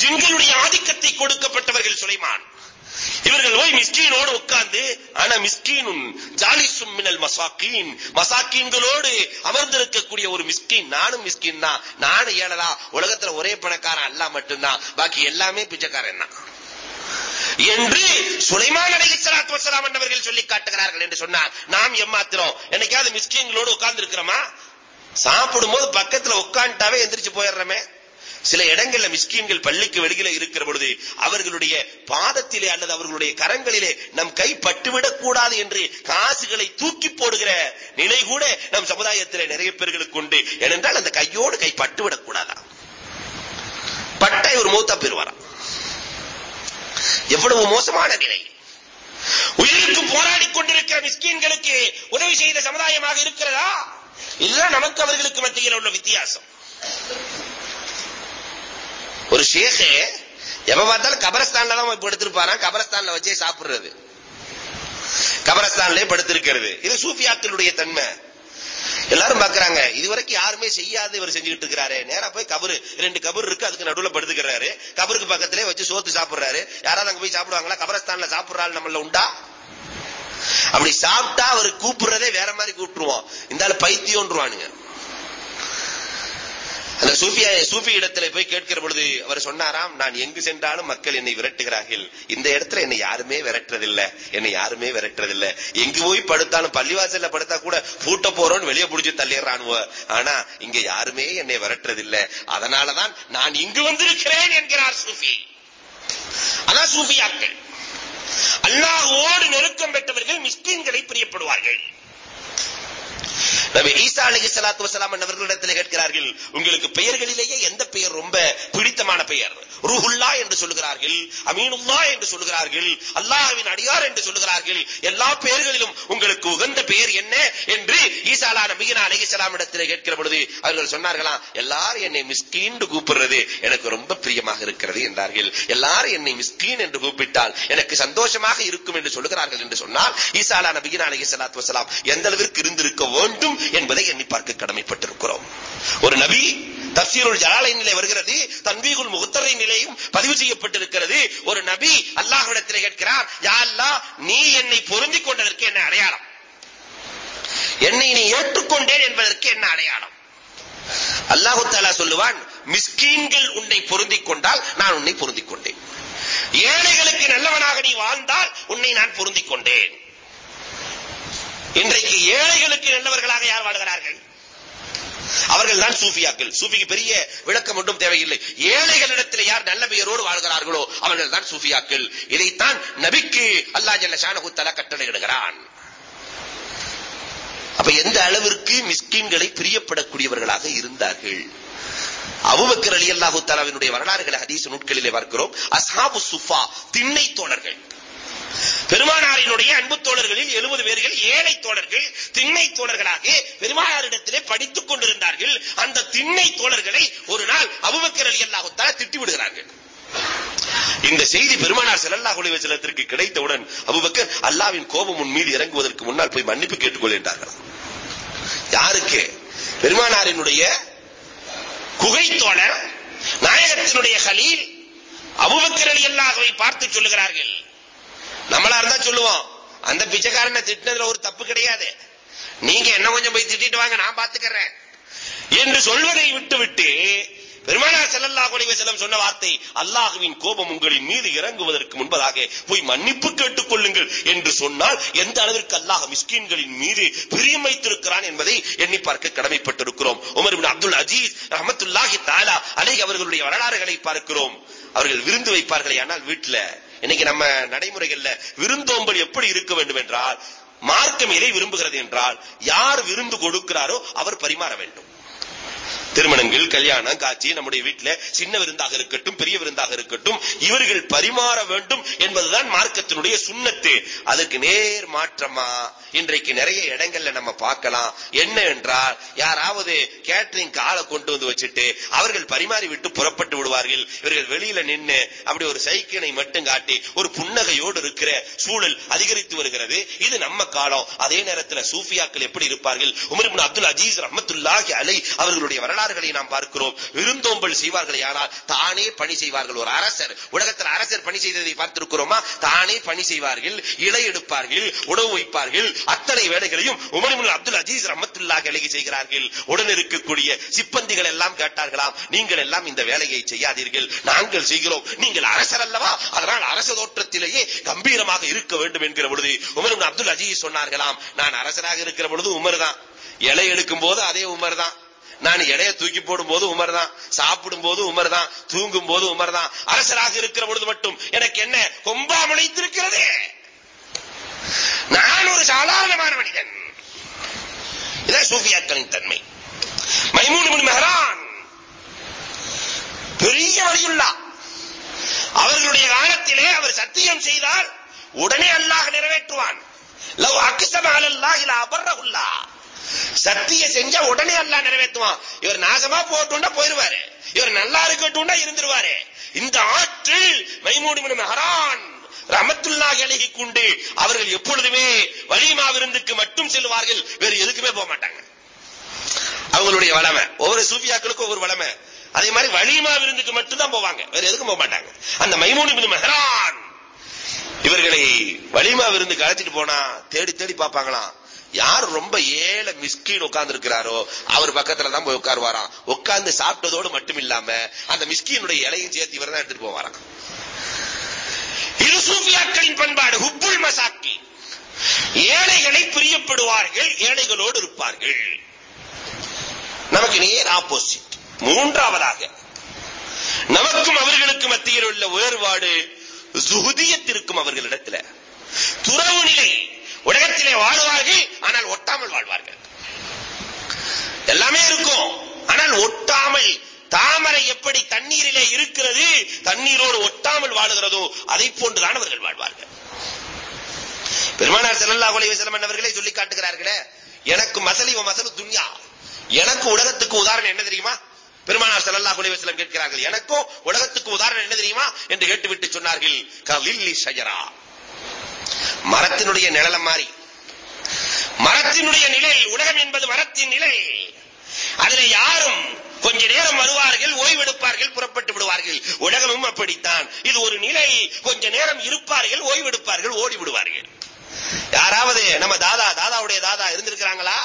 ஜின்களுடைய ஆதிக்கத்தை கொடுக்கப்பட்டவர்கள் சுலைமான். இவர்கள் போய் மிஸ்கீனோடு உட்கார்ந்து ஆனா மிஸ்கீனும் ஜாலிசும் மினல் மசாக்கீன். மசாக்கீன்களோடு அமர்ந்திருக்கக்கூடிய ஒரு மிஸ்கீன் நானும் மிஸ்கீன் தான். நானும் ஏழலா உலகத்துல ஒரே பணக்காரன் அல்ல மட்டும்தான். பாக்கி எல்லாமே பிச்சைக்காரன் தான். என்று சுலைமான் அலைஹிஸ்ஸலாத்து வஸலாம் என்பவர்கள் சொல்லி காட்டுகிறார்கள் என்று சொன்னார். நாம் எம்மாத்திரம் என்னைக்காவது மிஸ்கீன்களோடு உட்கார்ந்து இருக்கிறோமா சாப்பிடும் போது பக்கத்துல உட்காந்துட்டாவே எந்திரிச்சு போயிடுறமே. சில இடங்கள்ல மிஸ்கீன்கள் பள்ளிக்கு வெளியில இருக்கிற பொழுது அவர்களுடைய பாதத்திலே அல்லது அவர்களுடைய கரங்களிலே நம் கை பட்டுவிடக் கூடாது என்று காசுகளை தூக்கி போடுகிற நிலை கூட நம் சமுதாயத்திலே நிறைய பேர்களுக்கு உண்டு. ஏனென்றால் அந்த கையோடு கை பட்டுவிடக் கூடாதா பட்டை ஒரு மூத்தா பெறுவாராம். எவ்வளவு மோசமான நிலை. உயிருக்கு போராடி கொண்டிருக்கிற மிஸ்கீன்களுக்கு உதவி செய்த சமுதாயமாக இருக்கிறதா? இதுதான் நமக்கு அவர்களுக்கு மத்தியில் உள்ள வித்தியாசம். ஒரு ஷேഖே எப்ப பார்த்தாலும் கபரஸ்தான்ல தான் போய் படுத்திருப்பாராம் கபரஸ்தான்ல வச்சே சாப்பிடுறது. கபரஸ்தான்லயே படுத்திருக்கிறது. இது சூஃபியாக்களுடைய தன்மை. எல்லாரும் பாக்குறாங்க இதுவரைக்கும் யாருமே செய்யாத இவர் செஞ்சுக்கிட்டு இருக்கிறாரு. நேரா போய் கபரு ரெண்டு கபர் இருக்கு அதுக்கு நடுவுல படுத்துக்கிறாரு. கபருக்கு பக்கத்திலே வச்சு சோத்து சாப்பிடுறாரு. யாராவது அங்க போய் சாப்பிடுவாங்களா? கபரஸ்தான்ல சாப்பிடுறாள் நம்மள உண்டா? அப்படி சாப்பிட்டா அவர் கூப்பிடுறதே வேற மாதிரி கூப்பிட்டுருவோம் இந்த பைத்தியம்ன்றுவானுங்க. அந்த சூஃபியா சூஃபி இடத்துல போய் கேட்கிற பொழுது அவர் சொன்னாராம் நான் எங்கு சென்றாலும் மக்கள் என்னை விரட்டுகிறார்கள். இந்த இடத்துல என்னை யாருமே விரட்டுறதில்ல. என்னை யாருமே விரட்டுறதில்ல. எங்கு போய் படுத்தாலும் பள்ளிவாசல்ல படுத்தா கூட பூட்ட போறோம்னு வெளியே புடிச்சு தள்ளிடுறானுவ. ஆனா இங்க யாருமே என்னை விரட்டுறதில்ல. அதனாலதான் நான் இங்கு வந்திருக்கிறேன் என்கிறார் சூஃபி. அதான் சூஃபியாக்கள் அல்லாஹ்வோடு நெருக்கம் பெற்றவர்கள் மிஸ்கீன்களை பிரியப்படுவார்கள். நபி ஈசா அலைஹி ஸலாத்து வஸலாம் அவர்களிடத்தில் கேட்கிறார்கள் உங்களுக்கு பெயர்களிலேயே எந்த பெயர் ரொம்ப பிடித்தமான பெயர்? ரூஹுல்லா என்று சொல்லுகிறார்கள் அமீனுல்லா என்று சொல்லுகிறார்கள் அல்லாஹ்வின் அடியார் என்று சொல்லுகிறார்கள் எல்லா பெயர்களிலும் உங்களுக்கு உகந்த பெயர் என்ன? என்று ஈசா அலா நபியினா அலைஹி ஸலாம் இடத்தில் கேட்கிற பொழுது அவர்கள் சொன்னார்களாம் எல்லாரும் என்னை மிஸ்கீன் கூப்பிடுறது எனக்கு ரொம்ப பிரியமாக இருக்கிறது என்றார்கள். எல்லாரும் என்னை மிஸ்கீன் என்று கூப்பிட்டால் எனக்கு சந்தோஷமாக இருக்கும் என்று சொல்லுகிறார்கள் என்று சொன்னால் ஈசா அலா நபியினா அலைஹி ஸலாத்து வஸலாம் எந்த அளவிற்கு இருந்திருக்கவோ தோன்றும் என்பதை எண்ணி பார்க்க கடமைப்பட்டிருக்கிறோம். ஒரு நபி தப்சீருல் நிலை வருகிறது தன்வீகுல் முகத்தரை நிலையும் பதிவு செய்யப்பட்டிருக்கிறது. ஒரு நபி அல்லாஹ்விடத்திலே கேட்கிறார் யா அல்லாஹ் நீ என்னை பொருந்திக் கொண்டதற்கு என்ன அடையாளம்? என்னை நீ ஏற்றுக்கொண்டேன் என்பதற்கு என்ன அடையாளம்? அல்லாஹு தாலா சொல்லுவான் மிஸ்கீன்கள் உன்னை பொருந்திக் கொண்டால் நான் உன்னை பொருந்திக் கொண்டேன். ஏழைகளுக்கு நல்லவனாக நீ வாழ்ந்தால் உன்னை நான் பொருந்திக் கொண்டேன். இன்றைக்கு ஏழைகளுக்கு நல்லவர்களாக யார் வாழ்கிறார்கள்? அவர்கள் தான் சூஃபியாக்கள். சூஃபிக்கு பெரிய விளக்கம் ஒன்றும் தேவையில்லை. ஏழைகளிடத்தில் யார் நல்ல பெயரோடு வாழ்கிறார்களோ அவர்கள் தான் சூஃபியாக்கள். இதைத்தான் நபிக்கு அல்லாஹ் ஜல்ல ஷானஹு தஆலா கட்டளையிடுகிறான். அப்ப எந்த அளவிற்கு மிஸ்கின்களை பிரியப்படக்கூடியவர்களாக இருந்தார்கள்? அபுபக்கர் அலி அல்லாஹு தஆலாவினுடைய வரலாறுகளை ஹதீஸ் நூட்களிலே பார்க்கிறோம். அஸ்ஹாபு சுஃபா திண்ணை தோழர்கள். பெருமானாரினுடைய அன்பு தோழர்களில் எழுபது பேர்கள் ஏழை தோழர்கள் திண்ணை தோழர்களாக பெருமானாரிடத்திலே படித்துக் கொண்டிருந்தார்கள். அந்த திண்ணை தோழர்களை ஒரு நாள் அபுபக்கர் அலி அல்லாஹுத்தால திட்டி விடுகிறார்கள். இந்த செய்தி பெருமானார் ஸல்லல்லாஹு அலைஹி கிடைத்தவுடன் அபுபக்கர் அல்லாவின் கோபம் உன் மீது இறங்குவதற்கு முன்னால் போய் மன்னிப்பு கேட்டுக்கொள் என்றார்கள். யாருக்கு? பெருமானாரினுடைய குகை தோழர் நாயகத்தினுடைய ஹலீல் அபுபக்கர் அலி அல்லாஹுவை பார்த்து சொல்லுகிறார்கள். நம்மளா இருந்தா சொல்லுவோம். அந்த பிச்சைக்காரனை திட்டினதுல ஒரு தப்பு கிடையாது. நீங்க என்ன கொஞ்சம் போய் திட்டிட்டு வாங்க நான் பாத்துக்கிறேன். என்று சொல்வதை விட்டுவிட்டு பெருமானார் செல்லல்லா செல்லம் சொன்ன வார்த்தை அல்லாஹுவின் கோபம் உங்களின் மீது இறங்குவதற்கு முன்பதாக போய் மன்னிப்பு கேட்டுக் கொள்ளுங்கள் என்று சொன்னால் எந்த அளவிற்கு அல்லாஹ் மிஸ்கீன்களின் மீது பிரியம் வைத்திருக்கிறான் என்பதை எண்ணி பார்க்க கடமைப்பட்டிருக்கிறோம். உமர் அப்துல் அஜீஸ் ரஹமத்துல்லாஹி தாலா அலை அவர்களுடைய வரலாறுகளை பார்க்கிறோம். அவர்கள் விருந்து வைப்பார்களே ஆனால் வீட்டுல. இன்னைக்கு நம்ம நடைமுறைகள்ல விருந்தோம்பல் எப்படி இருக்க வேண்டும் என்றால் மார்க்கம் எதை விரும்புகிறது என்றால் யார் விருந்து கொடுக்கிறாரோ அவர் பரிமாற வேண்டும். திருமணங்கள் கல்யாணம் காட்சி நம்முடைய வீட்டுல சின்ன விருந்தாக இருக்கட்டும் பெரிய விருந்தாக இருக்கட்டும் இவர்கள் பரிமாற வேண்டும் என்பதுதான் மார்க்கத்தினுடைய சுண்ணத்து. அதற்கு நேர் மாற்றமா இன்றைக்கு நிறைய இடங்கள்ல நம்ம பார்க்கலாம். என்ன என்றால் யாராவது கேட்டரிங் ஆளை கொண்டு வந்து வச்சுட்டு அவர்கள் பரிமாறி விட்டு புறப்பட்டு விடுவார்கள். இவர்கள் வெளியில நின்னு அப்படி ஒரு சைக்கிளை மட்டும் காட்டி ஒரு புன்னகையோடு இருக்கிற சூழல் அதிகரித்து வருகிறது. இது நம்ம காலம். அதே நேரத்தில் சூஃபியாக்கள் எப்படி இருப்பார்கள்? உமர் அப்துல் அஜீஸ் ரஹமத்துல்லாஹி அலை அவர்களுடைய வரலாறுகளை நாம் பார்க்கிறோம். விருந்தோம்பல் செய்வார்கள் யாரால் தானே பணி செய்வார்கள். ஒரு அரசர் உலகத்தில் அரசர் பணி செய்ததை பார்த்திருக்கிறோமா? தானே பணி செய்வார்கள் இலை எடுப்பார்கள் உணவு வைப்பார்கள் அத்தனை வேலைகளையும் உமர் அப்துல் அஜீஸ் ரஹ்மத்துல்லாஹி அலைஹி செய்கிறார்கள். உடன் இருக்கக்கூடிய சிப்பந்திகள் எல்லாம் கேட்டார்களாம். நீங்கள் எல்லாம் இந்த வேலையை செய்யாதீர்கள். நாங்கள் செய்கிறோம். நீங்கள் அரசர் அல்லவா? அதனால் அரச தோற்றத்திலேயே கம்பீரமாக இருக்க வேண்டும் என்கிற பொழுது உமர் அப்துல் அஜீஸ் சொன்னார்களாம். நான் அரசராக இருக்கிற பொழுது உமர் தான். இலை எடுக்கும் போது அதே உமர் தான். நான் இடைய தூக்கி போடும் போது உமர் தான். சாப்பிடும் போது உமர் தான். தூங்கும் போது உமர் தான். அரசராக இருக்கிற பொழுது மட்டும் எனக்கு என்ன கொம்பா முளைத்திருக்கிறதே? நான் ஒரு சாதாரணமான மனிதன். இதான் சூஃபியாக்களின் தன்மை. மைமூன் மெஹரான் பெரிய வழியுள்ளா அவர்களுடைய காலத்திலே அவர் சத்தியம் செய்தால் உடனே அல்லாஹ் நிறைவேற்றுவான். லவ் அக்ஸம அலல்லாஹ் இல அபர்ரஹுல்லா. சத்திய செஞ்சா உடனே அல்லாஹ் நிறைவேற்றுவான். இவர் நாசமா போட்டுண்டா போயிருவாரு. இவர் நல்லா இருக்கட்டும்னா இருந்துருவாரு. இந்த ஆற்றில் மைமூன் இப்னு மெஹரான் ரஹமத்துல்லாஹி அலைஹி கொண்டு. அவர்கள் எப்பொழுதுமே வலிமா விருந்துக்கு மட்டும் செல்வார்கள் வேறு எதுக்குமே போக மாட்டாங்க. அவங்களுடைய வளமை. ஒவ்வொரு சூஃபியாக்களுக்கும் ஒவ்வொரு வளமை. அதே மாதிரி வலிமா விருந்துக்கு மட்டும் தான் போவாங்க. வேற எதுக்கும் போக மாட்டாங்க. அந்த மைமூன் இப்னு மெஹரான் இவர்களை வலிமா விருந்துக்கு அழைச்சிட்டு போனா தேடி தேடி பார்ப்பாங்களாம். யார் ரொம்ப ஏழை மிஸ்கின் உட்கார்ந்து இருக்கிறாரோ அவர் பக்கத்துல தான் போய் உட்காருவாராம். உட்கார்ந்து சாப்பிட்டதோடு மட்டும் இல்லாம அந்த மிஸ்கினுடைய இலையும் சேர்த்து இவர் தான் எடுத்துட்டு போவாராம். இது சூஃபியாக்களின் பண்பாடு ஹுப்புல் மசாக்கி. ஏழைகளை பிரியப்படுவார்கள் ஏழைகளோடு இருப்பார்கள். நமக்கு நேர் ஆப்போசிட் மூன்றாவதாக நமக்கும் அவர்களுக்கு மத்தியில் உள்ள வேறுபாடு சுகுதியத்திற்கும் அவர்களிடத்தில். துறவு நிலை உலகத்திலே வாழ்வார்கள் ஆனால் ஒட்டாமல் வாழ்வார்கள். எல்லாமே இருக்கும் ஆனால் ஒட்டாமல் தாமரை எப்படி தண்ணீரிலே இருக்கிறது? தண்ணீரோடு ஒட்டாமல் வாழுகிறதோ அதை போன்றுதான் அவர்கள் வாழ்வார்கள். பெருமானார் ஸல்லல்லாஹு அலைஹி வஸல்லம் அவர்களே சொல்லி காட்டுகிறார்களே எனக்கு மசலி மசலு துன்யா. எனக்கு உலகத்துக்கு உதாரணம் என்ன தெரியுமா? பெருமானார் ஸல்லல்லாஹு அலைஹி வஸல்லம் கேட்கிறார்கள் எனக்கும் உலகத்துக்கு உதாரணம் என்ன தெரியுமா? என்று கேட்டுவிட்டு சொன்னார்கள் கலில்லி ஷஜரா. மரத்தினுடைய நிழலம் மாறி மரத்தினுடைய நிழல் உலகம் என்பது மரத்தின் நிழல். அதில் யாரும் கொஞ்ச நேரம் வருவார்கள் ஓய்வெடுப்பார்கள் புறப்பட்டு விடுவார்கள். உலகமும் அப்படித்தான். இது ஒரு நிலை. கொஞ்ச நேரம் இருப்பார்கள் ஓய்வெடுப்பார்கள் ஓடி விடுவார்கள் யாராவது நம்ம தாதா தாதாவுடைய தாதா இருந்திருக்கிறாங்களா?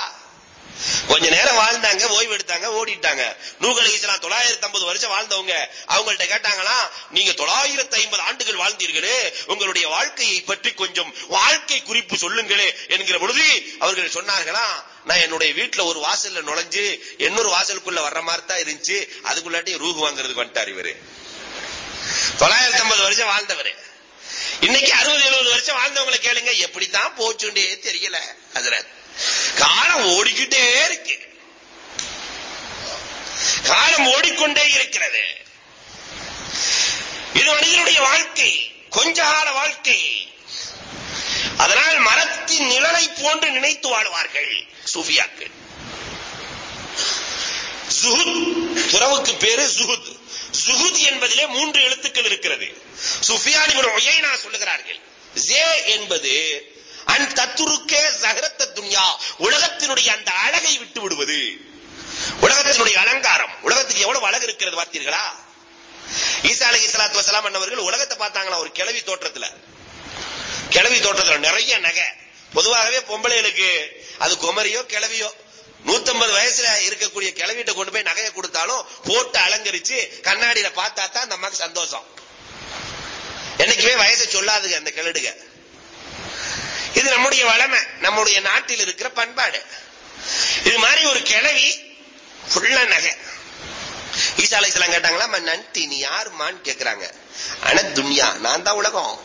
கொஞ்ச நேரம் வாழ்ந்தாங்க ஓய்வு எடுத்தாங்க ஓடிட்டாங்க. நூகல் இஸ்லாம் தொள்ளாயிரத்தி ஐம்பது வருஷம் வாழ்ந்தவங்க. அவங்கள்ட்ட கேட்டாங்களா நீங்க தொள்ளாயிரத்தி ஐம்பது ஆண்டுகள் வாழ்ந்தீர்களே உங்களுடைய வாழ்க்கையை பற்றி கொஞ்சம் வாழ்க்கை குறிப்பு சொல்லுங்களே என்கிற பொழுது அவர்கள் சொன்னார்களா நான் என்னுடைய வீட்டுல ஒரு வாசல்ல நுழைஞ்சு இன்னொரு வாசலுக்குள்ள வர்ற மாதிரி தான் இருந்துச்சு அதுக்குள்ளாட்டி ரூகு வாங்குறதுக்கு வந்துட்டார் இவரு. தொள்ளாயிரத்தி ஐம்பது வருஷம் வாழ்ந்தவர். இன்னைக்கு அறுபது எழுபது வருஷம் வாழ்ந்தவங்களை கேளுங்க எப்படித்தான் போச்சுண்டே தெரியல அதுல. காலம் ஓடிக்கிட்டே இருக்கு. காலம் ஓடிக்கொண்டே இருக்கிறது. இது மனிதனுடைய வாழ்க்கை கொஞ்ச கால வாழ்க்கை. அதனால் மரத்தின் நிழலை போன்று நினைத்து வாழ்வார்கள் சூஃபியாக்கள். ஜுஹுத் துறவுக்கு பேரு ஜுஹுத். ஜுஹுத் என்பதிலே மூன்று எழுத்துக்கள் இருக்கிறது. சுஃபியான் இப்னு உயைனா சொல்லுகிறார்கள் ஜே என்பது அன் தத்துருக்கே சகரத்த துன்யா. உலகத்தினுடைய அந்த அழகை விட்டு விடுவது. உலகத்தினுடைய அலங்காரம். உலகத்துக்கு எவ்வளவு அழகு இருக்கிறது பார்த்தீர்களா? ஈசா அலி இஸ்லாத்து வசலாம் அண்ணவர்கள் உலகத்தை பார்த்தாங்களா? ஒரு கிளவி தோற்றத்துல. கிளவி தோற்றத்துல நிறைய நகை. பொதுவாகவே பொம்பளைகளுக்கு அது குமரியோ கிளவியோ நூத்தம்பது வயசுல இருக்கக்கூடிய கிளவிட்ட கொண்டு போய் நகையை கொடுத்தாலும் போட்டு அலங்கரிச்சு கண்ணாடியில பார்த்தா தான் அந்த அம்மாக்கு சந்தோஷம். என்னைக்குமே வயசை சொல்லாதுங்க அந்த கிளடுக இது நம்முடைய வளமை நம்முடைய நாட்டில் இருக்கிற பண்பாடு. இது மாதிரி ஒரு கிளவி ஃபுல்லா நகை. ஈசா அலைசலாம் கேட்டாங்களா நன்டி நீ யாருமான்னு கேட்கிறாங்க ஆனா துன்யா நான் தான் உலகம்.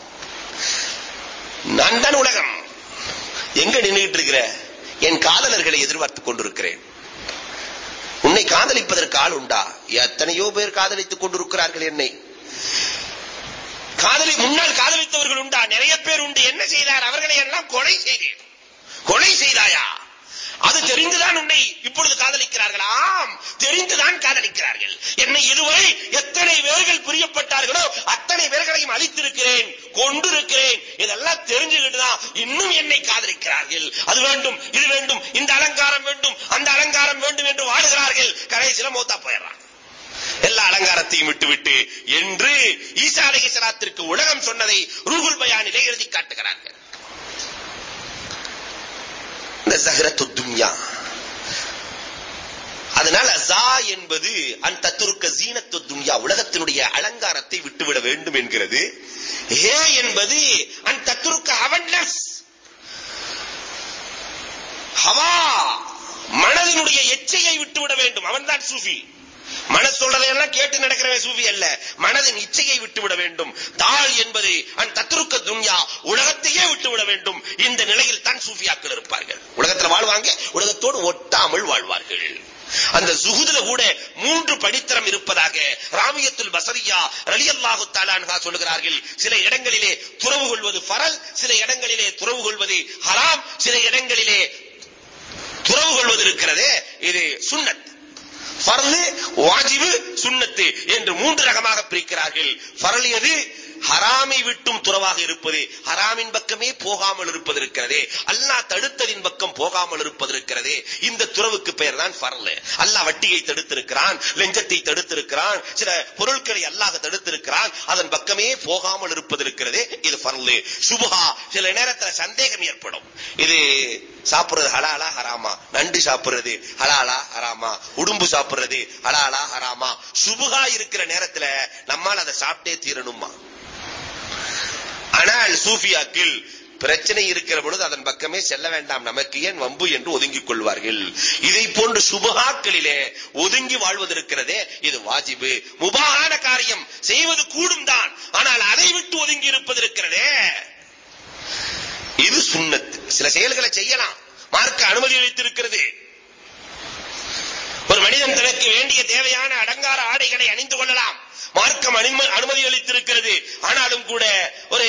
நான் தான் உலகம். எங்க நின்றுட்டு இருக்கிற? என் காதலர்களை எதிர்பார்த்துக் கொண்டிருக்கிறேன். உன்னை காதலிப்பதற்கு ஆள் உண்டா? எத்தனையோ பேர் காதலித்துக் கொண்டிருக்கிறார்கள் என்னை. காதலி முன்னால் காதலித்தவர்கள் உண்டா? நிறைய பேர் உண்டு. என்ன செய்தார்? அவர்களை எல்லாம் கொலை செய்தேன். கொலை செய்தாயா? அது தெரிந்துதான் உன்னை இப்பொழுது காதலிக்கிறார்கள். ஆம் தெரிந்துதான் காதலிக்கிறார்கள். என்னை இதுவரை எத்தனை பேர்கள் பிரியப்பட்டார்களோ அத்தனை பேர்களையும் அழித்திருக்கிறேன் கொண்டிருக்கிறேன் இதெல்லாம் தெரிஞ்சுக்கிட்டு தான் இன்னும் என்னை காதலிக்கிறார்கள். அது வேண்டும் இது வேண்டும் இந்த அலங்காரம் வேண்டும் அந்த அலங்காரம் வேண்டும் என்று வாடுகிறார்கள். கடைசியில மூத்தா போயிடுறாங்க எல்லா அலங்காரத்தையும் விட்டுவிட்டு என்று ஈசா அலைஹிஸ்ஸலாத்திற்கு உலகம் சொன்னதை ரூகுல் பயானிலே எழுதி காட்டுகிறார்கள். இந்த ஜஹரத்து துன்யா. அதனால ஜா என்பது அந்த துருக்க ஜீனத்து துன்யா. உலகத்தினுடைய அலங்காரத்தை விட்டுவிட வேண்டும் என்கிறது. ஹே என்பது அந்த தத்துருக்க அவன்லஸ் ஹவா மனதினுடைய எச்சையை விட்டுவிட வேண்டும். அவன்தான் சூஃபி. மன சொல்றதையெல்லாம் கேட்டு நடக்கிறவன் சூஃபி அல்ல. மனதின் இச்சையை விட்டுவிட வேண்டும். தாள் என்பது அந்த தத்ருக்க துன்யா உலகத்தையே விட்டுவிட வேண்டும். இந்த நிலையில் தான் சூஃபியாக்கள் இருப்பார்கள். உலகத்தில் வாழ்வாங்க உலகத்தோடு ஒட்டாமல் வாழ்வார்கள். அந்த சுகுதுல கூட மூன்று படித்தரம் இருப்பதாக ராமியத்துல் பசரியா ரலியல்லாஹு தாலான்ஹா சொல்லுகிறார்கள். சில இடங்களிலே துறவு கொள்வது ஃபரல் சில இடங்களிலே துறவு கொள்வது ஹராம் சில இடங்களிலே துறவு கொள்வது இருக்கிறதே இது சுன்னத். ஃபர்லு வாஜிபு சுண்ணத்து என்று மூன்று ரகமாக பிரிக்கிறார்கள். பரளியது எது ஹராமை விட்டும் துறவாக இருப்பது ஹராமின் பக்கமே போகாமல் இருப்பது இருக்கிறதே அல்லாஹ் தடுத்ததின் பக்கம் போகாமல் இருப்பது இருக்கிறதே இந்த துறவுக்கு பெயர் தான் ஃபர்ல். அல்லாஹ் வட்டியை தடுத்திருக்கிறான் லெஞ்சத்தை தடுத்திருக்கிறான் சில பொருட்களை அல்லாஹ் தடுத்திருக்கிறான் அதன் பக்கமே போகாமல் இருப்பது இருக்கிறது இது ஃபர்ல். சுபஹா சில நேரத்துல சந்தேகம் ஏற்படும். இது சாப்பிடுறது ஹலாலா ஹராமா? நண்டு சாப்பிடுறது ஹலாலா ஹராமா? உடும்பு சாப்பிடுறது ஹலாலா ஹராமா? சுபுகா இருக்கிற நேரத்துல நம்மால் அதை சாப்பிட்டே தீரணுமா? ஆனால் சூஃபியாக்கில் பிரச்சனை இருக்கிற பொழுது அதன் பக்கமே செல்ல வேண்டாம் நமக்கு ஏன் வம்பு என்று ஒதுங்கிக் கொள்வார்கள்? இதை போன்று சுபகாக்களிலே ஒதுங்கி வாழ்வதற்கிறதே இது வாஜிபு. முபாகான காரியம் செய்வது கூடும் தான். ஆனால் அதை விட்டு ஒதுங்கி இருப்பதற்கிறதே இது சுண்ணத். சில செயல்களை செய்யலாம். மார்க்க அனுமதி அளித்திருக்கிறது. ஒரு மனிதன் தனக்கு வேண்டிய தேவையான அடங்கார ஆடைகளை அணிந்து கொள்ளலாம். மார்க்கம் அனுமதி அளித்திருக்கிறது. ஆனாலும் கூட ஒரு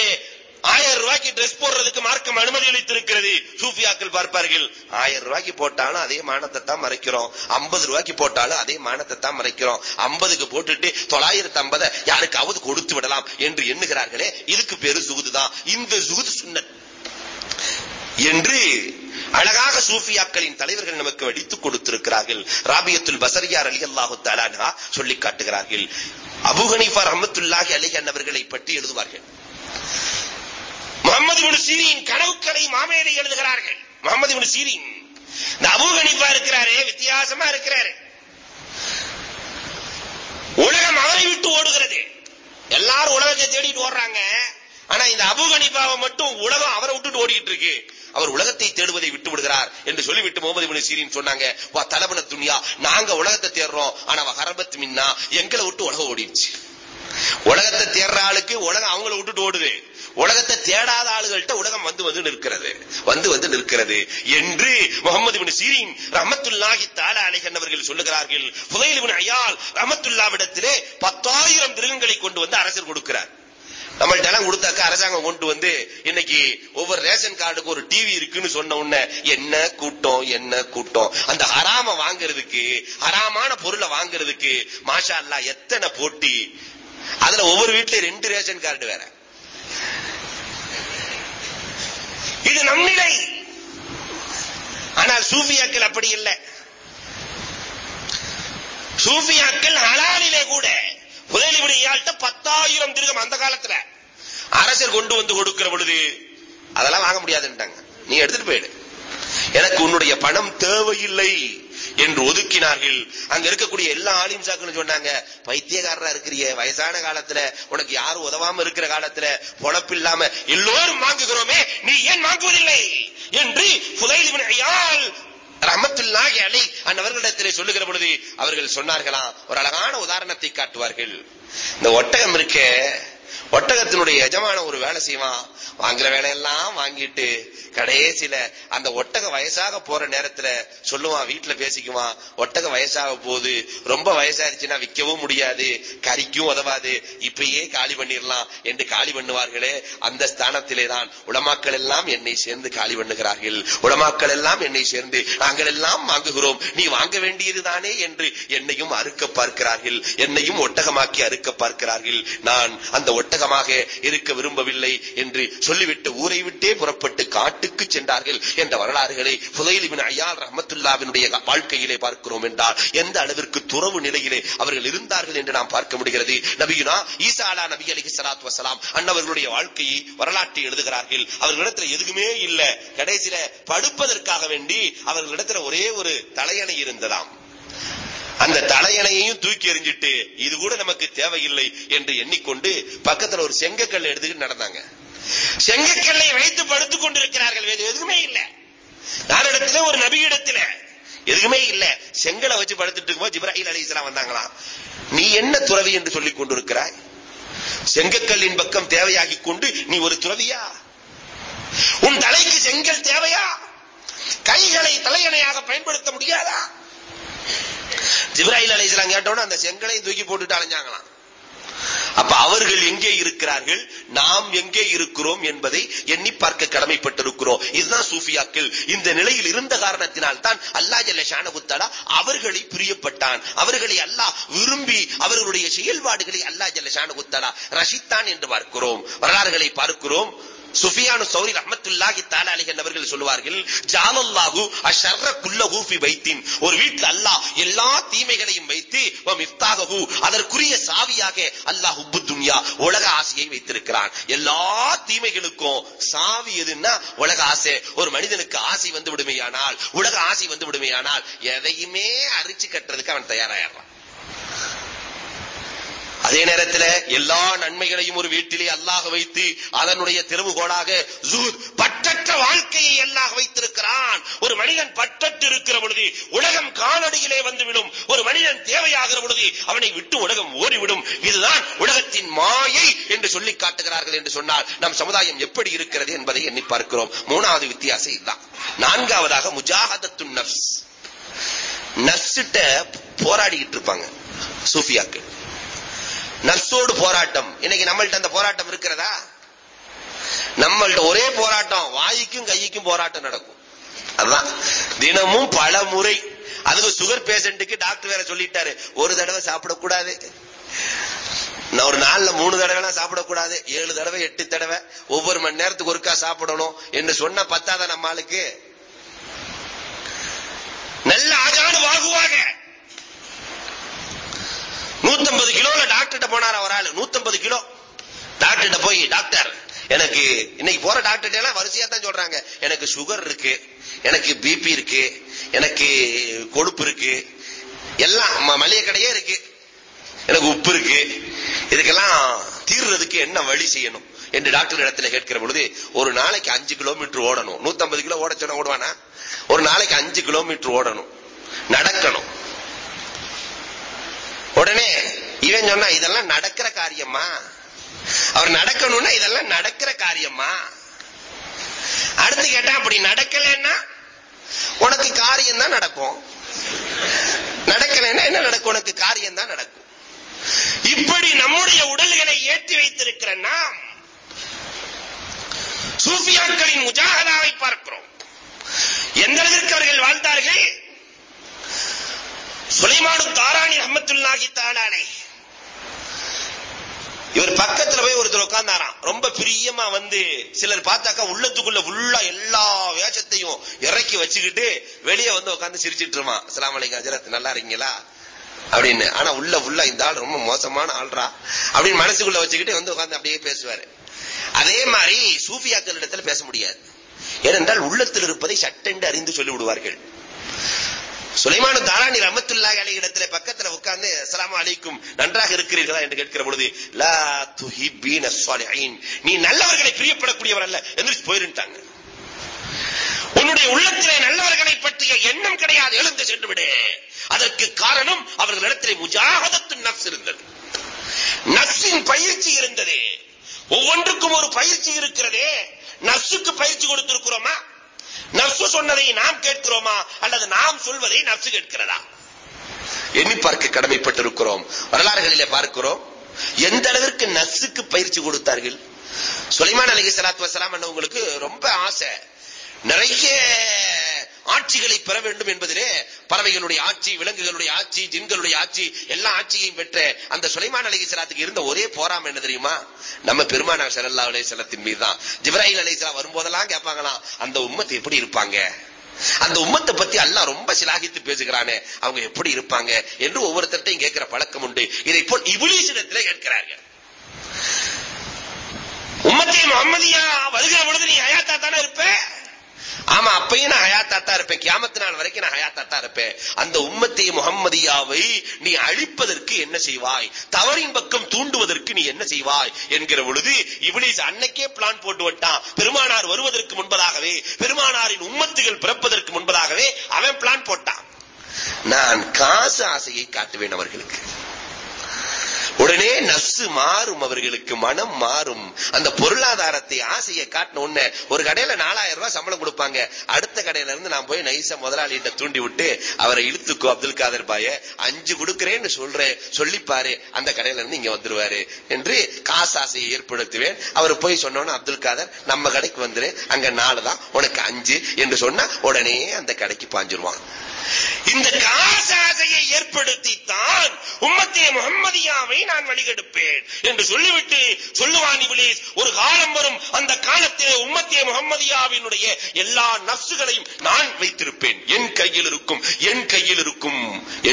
ஆயிரம் ரூபாய்க்கு ட்ரெஸ் போடுறதுக்கு மார்க்கம் அனுமதி அளித்திருக்கிறது. சூஃபியாக்கள் பார்ப்பார்கள் ஆயிரம் ரூபாய்க்கு போட்டாலும் அதே மானத்தை தான் மறைக்கிறோம். ஐம்பது ரூபாய்க்கு போட்டாலும் அதே மானத்தை தான் மறைக்கிறோம். ஐம்பதுக்கு போட்டுட்டு தொள்ளாயிரத்தி ஐம்பதை யாருக்காவது கொடுத்து விடலாம் என்று எண்ணுகிறார்களே இதுக்கு பேரு சுகுதுதான். இந்த சுகுது சுண்ணத் என்று அழகாக சூஃபியாக்களின் தலைவர்கள் நமக்கு வடித்துக் கொடுத்திருக்கிறார்கள். ராபியத்துல் பசரியார் அலி அல்லாஹு தலானா சொல்லி காட்டுகிறார்கள். அபு ஹனீஃபா ரஹமத்துல்லாஹி அலி அவர்களை பற்றி எழுதுவார்கள். முகமது இப்னு சீரின் கனவுக்களை மாமேதை எழுதுகிறார்கள். முகமது பின் சீரின். இந்த அபு ஹனீஃபா இருக்கிறாரே வித்தியாசமா இருக்கிறாரு. உலகம் அவரை விட்டு ஓடுகிறது. எல்லாரும் உலகத்தை தேடிட்டு ஓடுறாங்க. ஆனா இந்த அபு ஹனீஃபாவை மட்டும் உலகம் அவரை விட்டுட்டு ஓடிக்கிட்டு இருக்கு. அவர் உலகத்தை தேடுவதை விட்டு விடுகிறார் என்று சொல்லிவிட்டு முகமது இப்னு சீரின் சொன்னாங்க வா தலபன துனியா நாங்க உலகத்தை தேடுறோம். ஆனா ஹரபத் மின்னா எங்களை விட்டு உலகம் ஓடிடுச்சு. உலகத்தை தேடுற ஆளுக்கு உலகம் அவங்கள விட்டுட்டு ஓடுது. உலகத்தை தேடாத ஆளுகள்கிட்ட உலகம் வந்து வந்து நிற்கிறது. வந்து வந்து நிற்கிறது. என்று முகமது பின் சீரின் ரஹமத்துல்லாஹி தாலா அலைஹி சொல்லுகிறார்கள். புதையில் பின் ஐயால் ரஹமத்துல்லாவிடத்திலே பத்தாயிரம் திருகங்களை கொண்டு வந்து அரசர் கொடுக்கிறார். நம்மள்ட்ட எல்லாம் கொடுத்தாக்க அரசாங்கம் கொண்டு வந்து இன்னைக்கு ஒவ்வொரு ரேஷன் கார்டுக்கு ஒரு டிவி இருக்குன்னு சொன்ன உடனே என்ன கூட்டம் என்ன கூட்டம்? அந்த ஹராம வாங்குறதுக்கு ஹராமான பொருளை வாங்குறதுக்கு மாஷா அல்லாஹ் எத்தனை போட்டி? அதுல ஒவ்வொரு வீட்லயும் ரெண்டு ரேஷன் கார்டு வேற. இது நம்நிலை ஆனால் சூஃபியாக்கள் அப்படி இல்லை. சூஃபியாக்கள் ஹலாலிலே கூட புதையலிபடியாள்கிட்ட பத்தாயிரம் திருகம் அந்த காலத்துல அரசர் கொண்டு வந்து கொடுக்கிற பொழுது அதெல்லாம் வாங்க முடியாதுன்ட்டாங்க. நீ எடுத்துட்டு போயிடு. எனக்கு உன்னுடைய பணம் தேவையில்லை என்று ஒதுக்கினார்கள். அங்க இருக்கக்கூடிய எல்லா ஆலிம் சாக்கள் சொன்னாங்க பைத்தியக்காரரா இருக்கிறிய வயசான காலத்துல உனக்கு யாரும் உதவாம இருக்கிற காலத்துல பொழப்பு இல்லாம எல்லோரும் வாங்குகிறோமே நீ ஏன் வாங்குவதில்லை? என்று புதைல் ரஹமத்துல்லாஹி அலை அன்னவர்களிடத்திலே சொல்லுகிற பொழுது அவர்கள் சொன்னார்களாம் ஒரு அழகான உதாரணத்தை காட்டுவார்கள். இந்த ஒட்டகம் இருக்கே ஒட்டகத்தினுடைய எஜமான ஒரு வேலை செய்வான். வாங்குற வேலையெல்லாம் வாங்கிட்டு கடைசியில அந்த ஒட்டக வயசாக போற நேரத்துல சொல்லுவான் வீட்டுல பேசிக்குவான் ஒட்டக வயசாக போகுது ரொம்ப வயசாயிருச்சுன்னா விற்கவும் முடியாது கறிக்கும் உதவாது இப்பயே காலி பண்ணிடலாம் என்று காலி பண்ணுவார்களே அந்த ஸ்தானத்திலே தான் உலமாக்கள் எல்லாம் என்னை சேர்ந்து காலி பண்ணுகிறார்கள். உலமாக்கள் எல்லாம் என்னை சேர்ந்து நாங்கள் எல்லாம் வாங்குகிறோம் நீ வாங்க வேண்டியதுதானே என்று என்னையும் அறுக்க பார்க்கிறார்கள் என்னையும் ஒட்டகமாக்கி அறுக்க பார்க்கிறார்கள். நான் அந்த ஒட்டகமாக இருக்க விரும்பவில்லை என்று சொல்லிவிட்டு ஊரை விட்டே புறப்பட்டு காட்டு காட்டுக்கு சென்றார்கள் என்ற வரலாறுகளை புதையிலிபின் ஐயால் ரஹமத்துல்லாவினுடைய வாழ்க்கையிலே பார்க்கிறோம் என்றால் எந்த அளவிற்கு துறவு நிலையிலே அவர்கள் இருந்தார்கள் என்று நாம் பார்க்க முடிகிறது. நபியுனா ஈசா அலா நபி அலி சலாத் வசலாம் அன்னவர்களுடைய வாழ்க்கையை வரலாற்றை எழுதுகிறார்கள். அவர்களிடத்தில் எதுவுமே இல்ல. கடைசியில படுப்பதற்காக வேண்டி அவர்களிடத்துல ஒரே ஒரு தலையணை இருந்ததாம். அந்த தலையணையையும் தூக்கி எறிஞ்சிட்டு இது கூட நமக்கு தேவையில்லை என்று எண்ணிக்கொண்டு பக்கத்துல ஒரு செங்கக்கல் எடுத்துக்கிட்டு நடந்தாங்க. செங்கக்கல்லை வைத்து படுத்துக் கொண்டிருக்கிறார்கள். வேறு எதுவுமே இல்ல. யாரிடத்துல? ஒரு நபியிடத்துல. எதுவுமே இல்ல. செங்கலை வச்சு படுத்துட்டு இருக்கும்போது ஜிப்ராஹில் அலி இஸ்லாம் வந்தாங்களாம் நீ என்ன துறவி என்று சொல்லிக் கொண்டிருக்கிறாய்? செங்கக்கல்லின் பக்கம் தேவையாகிக் கொண்டு நீ ஒரு துறவியா? உன் தலைக்கு செங்கல் தேவையா? கைகளை தலையணையாக பயன்படுத்த முடியாதா? ஜிப்ராஹில் அலி இஸ்லாம் கேட்டோன்னு அந்த செங்கலையும் தூக்கி போட்டுட்டு அலைஞ்சாங்களாம். அப்ப அவர்கள் எங்கே இருக்கிறார்கள்? நாம் எங்கே இருக்கிறோம் என்பதை எண்ணி பார்க்க கடமைப்பட்டிருக்கிறோம். இதுதான் சூஃபியாக்கள். இந்த நிலையில் இருந்த காரணத்தினால் தான் அல்லா ஜல்ல ஷானகுத்தாலா அவர்களை பிரியப்பட்டான். அவர்களை அல்லாஹ் விரும்பி அவர்களுடைய செயல்பாடுகளை அல்லா ஜல்ல ஷானகுத்தாலா ரசித்தான் என்று பார்க்கிறோம். வரலாறுகளை பார்க்கிறோம். சுஃபியானு சௌரி ரஹமத்துல்லாஹி தஆலா அலைஹி அவர்கள் சொல்வார்கள் ஜாலல்லாஹு அஷர்ர குல்லஹு ஃபி பைத்தின். ஒரு வீட்டில் அல்லாஹ் எல்லா தீமைகளையும் வைத்து வ மிஃப்தாஹு அதற்குரிய சாவியாக அல்லாஹ் உப்பு துன்யா உலக ஆசையை வைத்திருக்கிறான். எல்லா தீமைகளுக்கும் சாவி எதுன்னா உலக ஆசை. ஒரு மனிதனுக்கு ஆசை வந்து விடுமையானால் உலக ஆசை வந்து விடுமையானால் எதையுமே அரிச்சு கட்டுறதுக்கு அவன் தயாராயிடுறான். அதே நேரத்தில் எல்லா நன்மைகளையும் ஒரு வீட்டிலே அல்லாஹ் வைத்து அதனுடைய திறவுகோலாக ஜூத் பற்றற்ற வாழ்க்கையை அல்லாஹ் வைத்திருக்கிறான். ஒரு மனிதன் பற்றற்று இருக்கிற பொழுது உலகம் காலடியிலே வந்துவிடும். ஒரு மனிதன் தேவையாகிற பொழுது அவனை விட்டு உலகம் ஓடிவிடும். இதுதான் உலகத்தின் மாயை என்று சொல்லி காட்டுகிறார்கள் என்று சொன்னால் நம் சமுதாயம் எப்படி இருக்கிறது என்பதை எண்ணி பார்க்கிறோம். மூணாவது வித்தியாசம் இதுதான். நான்காவதாக முஜாகதத்து நப்ஸ் நப்சிட்ட போராடிக்கிட்டு இருப்பாங்க. சூஃபியாக்கள். நர்ஸோடு போராட்டம். இன்னைக்கு நம்மள்ட்ட அந்த போராட்டம் இருக்கிறதா? நம்மள்ட்ட ஒரே போராட்டம் வாய்க்கும் கைக்கும் போராட்டம் நடக்கும். அதுதான். தினமும் பல முறை அதுக்கு சுகர் பேஷண்ட்டுக்கு டாக்டர் வேற சொல்லிட்டாரு. ஒரு தடவை சாப்பிடக்கூடாது. நான் ஒரு நாள்ல மூணு தடவை எல்லாம் சாப்பிடக்கூடாது. ஏழு தடவை எட்டு தடவை. ஒவ்வொரு மணி நேரத்துக்கு ஒருக்கா சாப்பிடணும் என்று சொன்ன பத்தாத நம்ம ஆளுக்கு? நல்ல ஆகாடு வாகுவாக நூத்தம்பது கிலோல டாக்டர்கிட்ட போனார் அவர் ஆளு? நூத்தம்பது கிலோ. டாக்டர்கிட்ட போய் டாக்டர் எனக்கு இன்னைக்கு போற டாக்டர்கிட்ட எல்லாம் வரிசையா தான் சொல்றாங்க. எனக்கு சுகர் இருக்கு எனக்கு பிபி இருக்கு எனக்கு கொழுப்பு இருக்கு எல்லாம் மளிகை கடையே இருக்கு. எனக்கு உப்பு இருக்கு. இதுக்கெல்லாம் தீர்றதுக்கு என்ன வழி செய்யணும்? என்று டாக்டர் இடத்துல கேட்கிற பொழுது ஒரு நாளைக்கு அஞ்சு கிலோமீட்டர் ஓடணும். நூத்தம்பது கிலோ ஓட சொன்னா ஓடுவானா? ஒரு நாளைக்கு அஞ்சு கிலோமீட்டர் ஓடணும். நடக்கணும். உடனே இவன் சொன்னா இதெல்லாம் நடக்கிற காரியமா அவர் நடக்கணும்னா இதெல்லாம் நடக்கிற காரியமா அடுத்து கேட்டா அப்படி நடக்கலன்னா உனக்கு காரியம் தான் நடக்கும். நடக்கலன்னா என்ன நடக்கும்? உனக்கு காரியம் தான் நடக்கும். இப்படி நம்முடைய உடல்களை ஏற்றி வைத்திருக்கிற நாம் சூஃபியாக்களின் முஜாகதாவை பார்க்கிறோம். எந்த அளவிற்கு அவர்கள் வாழ்ந்தார்கள்? சுலைமானு தாராணி அஹமத்துல்லாஹி தாலானே. இவர் பக்கத்துல போய் ஒருத்தர் உட்கார்ந்தாராம் ரொம்ப பிரியமா வந்து சிலர் பார்த்தாக்கா உள்ளத்துக்குள்ள உள்ள எல்லா வேஷத்தையும் இறக்கி வச்சுக்கிட்டு வெளியே வந்து உட்காந்து சிரிச்சிட்டு இருமா அஸ்லாம் அலைக்கும் நல்லா இருக்கீங்களா? அப்படின்னு. ஆனா உள்ள உள்ள இந்த ஆள் ரொம்ப மோசமான ஆள்ரா. அப்படின்னு மனசுக்குள்ள வச்சுக்கிட்டு வந்து உட்காந்து அப்படியே பேசுவாரு. அதே மாதிரி சூஃபியாக்கள் இடத்துல பேச முடியாது. ஏனென்றால் உள்ளத்தில் இருப்பதை சட்டென்று அறிந்து சொல்லி விடுவார்கள் சுலைமானு தாராணி ரமத்துல்லாஹி அலை இடத்துல பக்கத்துல உட்கார்ந்து அஸ்ஸலாமு அலைக்கும் நன்றாக இருக்கிறீர்களா? என்று கேட்கிற பொழுது லா துஹிப்பீன ஸாலிஹீன். நீ நல்லவர்களை பிரியப்படக்கூடியவர் அல்ல. எந்திரிச்சு போயிருந்தாங்க உன்னுடைய உள்ளத்திலே நல்லவர்களை பற்றிய எண்ணம் கிடையாது. எழுந்து சென்று விடு. அதற்கு காரணம் அவர்களிடத்திலே முஜாகதத்து நப்ஸ் இருந்தது. நப்சின் பயிற்சி இருந்தது. ஒவ்வொன்றுக்கும் ஒரு பயிற்சி இருக்கிறதே. நப்சுக்கு பயிற்சி கொடுத்திருக்கிறோமா? நப்சு சொன்னதை நாம் கேட்கிறோமா? அல்லது நாம் சொல்வதை நப்சு கேட்கிறதா? எண்ணி பார்க்க கடமைப்பட்டிருக்கிறோம். வரலாறுகளிலே பார்க்கிறோம். எந்த அளவிற்கு நர்சுக்கு பயிற்சி கொடுத்தார்கள்? சுலைமான் அலி சலாத்து வசலாம் உங்களுக்கு ரொம்ப ஆசை. நிறைய ஆட்சிகளை பெற வேண்டும் என்பதிலே பறவைகளுடைய ஆட்சி விலங்குகளுடைய ஆட்சி ஜின்களுடைய ஆட்சி எல்லா ஆட்சியையும் பெற்ற அந்த சுலைமான் அலை சலாத்துக்கு இருந்த ஒரே போராம என்ன தெரியுமா? நம்ம பெருமானார் சல்லா அலி சலத்தின் மீது தான். வரும்போதெல்லாம் கேட்பாங்களாம் அந்த உம்மத்து எப்படி இருப்பாங்க? அந்த உம்மத்தை பத்தி அல்லாஹ் ரொம்ப சிலாகித்து பேசுகிறானே அவங்க எப்படி இருப்பாங்க என்று ஒவ்வொருத்தர்ட்டையும் கேட்கிற பழக்கம் உண்டு. இதை போல் இபுலீசிடத்திலே கேட்கிறார்கள். உம்மத்தை முகமதியா வருகிற பொழுது நீ அயாத்தா தானே இருப்பேன் ஆமா அப்பையும் நான் ஹயாத்தா தான் இருப்பேன். கியாமத்து நாள் வரைக்கும் நான் ஹயாத்தா தான் இருப்பேன். அந்த உம்மத்தை முகம்மதியாவை நீ அழிப்பதற்கு என்ன செய்வாய்? தவறின் பக்கம் தூண்டுவதற்கு நீ என்ன செய்வாய்? என்கிற பொழுது இவனீஸ் அன்னைக்கே பிளான் போட்டு விட்டான் பெருமானார் வருவதற்கு முன்பதாகவே பெருமானாரின் உம்மத்துகள் பிறப்பதற்கு முன்பதாகவே அவன் பிளான் போட்டான். நான் காசு ஆசையை காட்டுவேன் அவர்களுக்கு. உடனே நப்சு மாறும் அவர்களுக்கு மனம் மாறும். அந்த பொருளாதாரத்தை ஆசையை காட்டின உடனே ஒரு கடையில நாலாயிரம் ரூபாய் சம்பளம் கொடுப்பாங்க. அடுத்த கடையில இருந்து நான் போய் நைசா முதலாளிகிட்ட தூண்டி விட்டு அவரை இழுத்துக்கோ அப்துல் காதர் பாய அஞ்சு கொடுக்கிறேன்னு சொல்றேன் சொல்லிப்பாரு. அந்த கடையில இருந்து இங்க வந்துருவாரு என்று காசாசையை ஏற்படுத்துவேன். அவர் போய் சொன்னோன்னு அப்துல் காதர் நம்ம கடைக்கு வந்துரு அங்க நாலு தான் உனக்கு அஞ்சு என்று சொன்னா உடனே அந்த கடைக்கு பாஞ்சிருவான். இந்த காசாசையை ஏற்படுத்தித்தான் உம்மத்தே முகம்மதியாவை நான் வழிகெடுப்பேன் என்று சொல்லிவிட்டு சொல்லுவான் இபிலீஸ் ஒரு காலம் வரும் அந்த காலத்திலே உம்மத்திய முகமதியாவினுடைய எல்லா நப்சுகளையும் நான் வைத்திருப்பேன். என் கையில் இருக்கும் என் கையில் இருக்கும்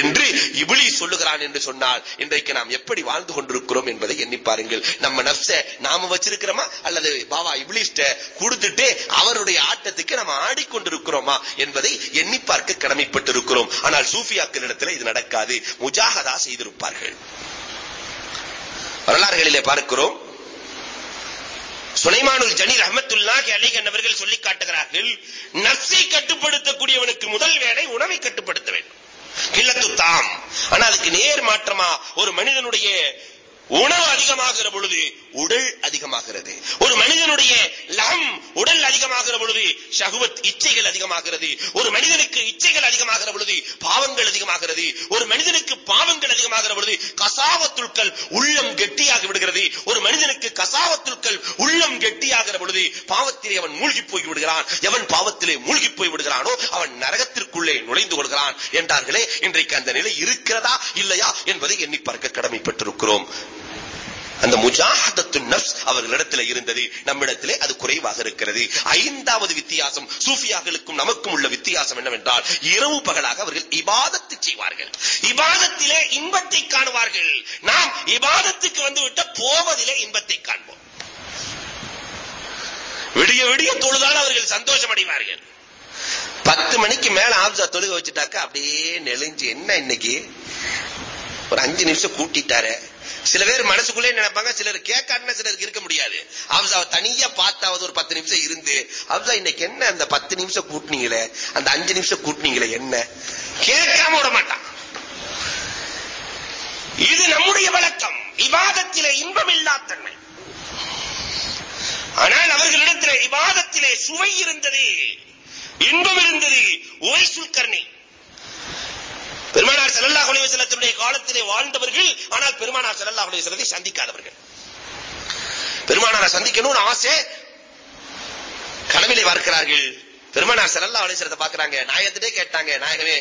என்று இபிலி சொல்லுகிறான் என்று சொன்னால் இன்றைக்கு நாம் எப்படி வாழ்ந்து கொண்டிருக்கிறோம் என்பதை எண்ணி பாருங்கள். நம்ம நப்ச நாம வச்சிருக்கிறோமா? அல்லது பாபா இபிலிஸ்ட கொடுத்துட்டு அவருடைய ஆட்டத்துக்கு நம்ம ஆடிக்கொண்டிருக்கிறோமா என்பதை எண்ணி பார்க்க கடமைப்பட்டிருக்கிறோம். ஆனால் சூஃபியாக்களிடத்தில் இது நடக்காது. முஜாகதா செய்திருப்பார்கள். வரலாறுகளிலே பார்க்கிறோம். சுலைமானுல் ஜனி ரஹமத்துல்லாஹி அலைஹி என்பவர்கள் சொல்லி காட்டுகிறார்கள் நப்சை கட்டுப்படுத்தக்கூடியவனுக்கு முதல் வேலை உணவை கட்டுப்படுத்த வேண்டும். கில்லத்து தாம். ஆனா அதுக்கு நேர் மாற்றமா ஒரு மனிதனுடைய உணவு அதிகமாகிற பொழுது உடல் அதிகமாகிறது ஒரு மனிதனுடைய லம் உடல் அதிகமாகிற பொழுது இச்சைகள் அதிகமாகிறது. ஒரு மனிதனுக்கு இச்சைகள் அதிகமாகிற பொழுது பாவங்கள் அதிகமாகிறது. ஒரு மனிதனுக்கு பாவங்கள் அதிகமாகிற பொழுது கசாவத்துள்கள் உள்ளம் கெட்டியாகி விடுகிறது. ஒரு மனிதனுக்கு கசாவத்துள்கள் உள்ளம் கெட்டியாகிற பொழுது பாவத்திலே அவன் மூழ்கி போய் விடுகிறான். எவன் பாவத்திலே மூழ்கி போய் விடுகிறானோ அவன் நரகத்திற்குள்ளே நுழைந்து கொள்கிறான். என்றார்களே இன்றைக்கு அந்த நிலை இருக்கிறதா இல்லையா என்பதை எண்ணி பார்க்க கடமைப்பட்டிருக்கிறோம். அந்த முஜாஹதத்து நப்ஸ் அவர்களிடத்தில் இருந்தது. நம்மிடத்திலே அது குறைவாக இருக்கிறது. ஐந்தாவது வித்தியாசம் சூஃபியாக்களுக்கும் நமக்கும் உள்ள வித்தியாசம் என்னவென்றால் இரவு பகலாக அவர்கள் இபாதத்து செய்வார்கள். இபாதத்திலே இன்பத்தை காணுவார்கள். நாம் இபாதத்துக்கு வந்து போவதிலே இன்பத்தை காண்போம். விடிய விடிய தொழுதால் அவர்கள் சந்தோஷம் அடைவார்கள் பத்து மணிக்கு மேல ஆப்சா தொழுக வச்சுட்டாக்க அப்படியே நெளிஞ்சு என்ன இன்னைக்கு? ஒரு அஞ்சு நிமிஷம் கூட்டிட்டாரு. சில பேர் மனசுக்குள்ளே நினைப்பாங்க சிலர் கேட்காட்டினா சிலருக்கு இருக்க முடியாது. அப்சாவை தனியா பார்த்தாவது ஒரு பத்து நிமிஷம் இருந்து அப்சா இன்னைக்கு என்ன அந்த பத்து நிமிஷம் கூட்டினீங்களே அந்த அஞ்சு நிமிஷம் கூட்டினீங்களே என்ன? கேட்காம விட மாட்டான். இது நம்முடைய வழக்கம். விவாதத்திலே இன்பம் இல்லாத்தன்மை ஆனால் அவர்களிடத்திலே விவாதத்திலே சுவை இருந்தது. இன்பம் இருந்தது. ஓய் சுல்கர்ணி பெருமானார் ஸல்லல்லாஹு அலைஹி வஸல்லத்துடைய காலத்திலே வாழ்ந்தவர்கள் ஆனால் பெருமானார் ஸல்லல்லாஹு அலைஹி வஸல்லத்தை சந்திக்காதவர்கள். பெருமானாரை சந்திக்கணும்னு ஆசை கனவிலே பார்க்கிறார்கள். பெருமானார் ஸல்லல்லாஹு அலைஹி வஸல்லத்தை பார்க்கறாங்க. நாயகத்திலே கேட்டாங்க நாயகமே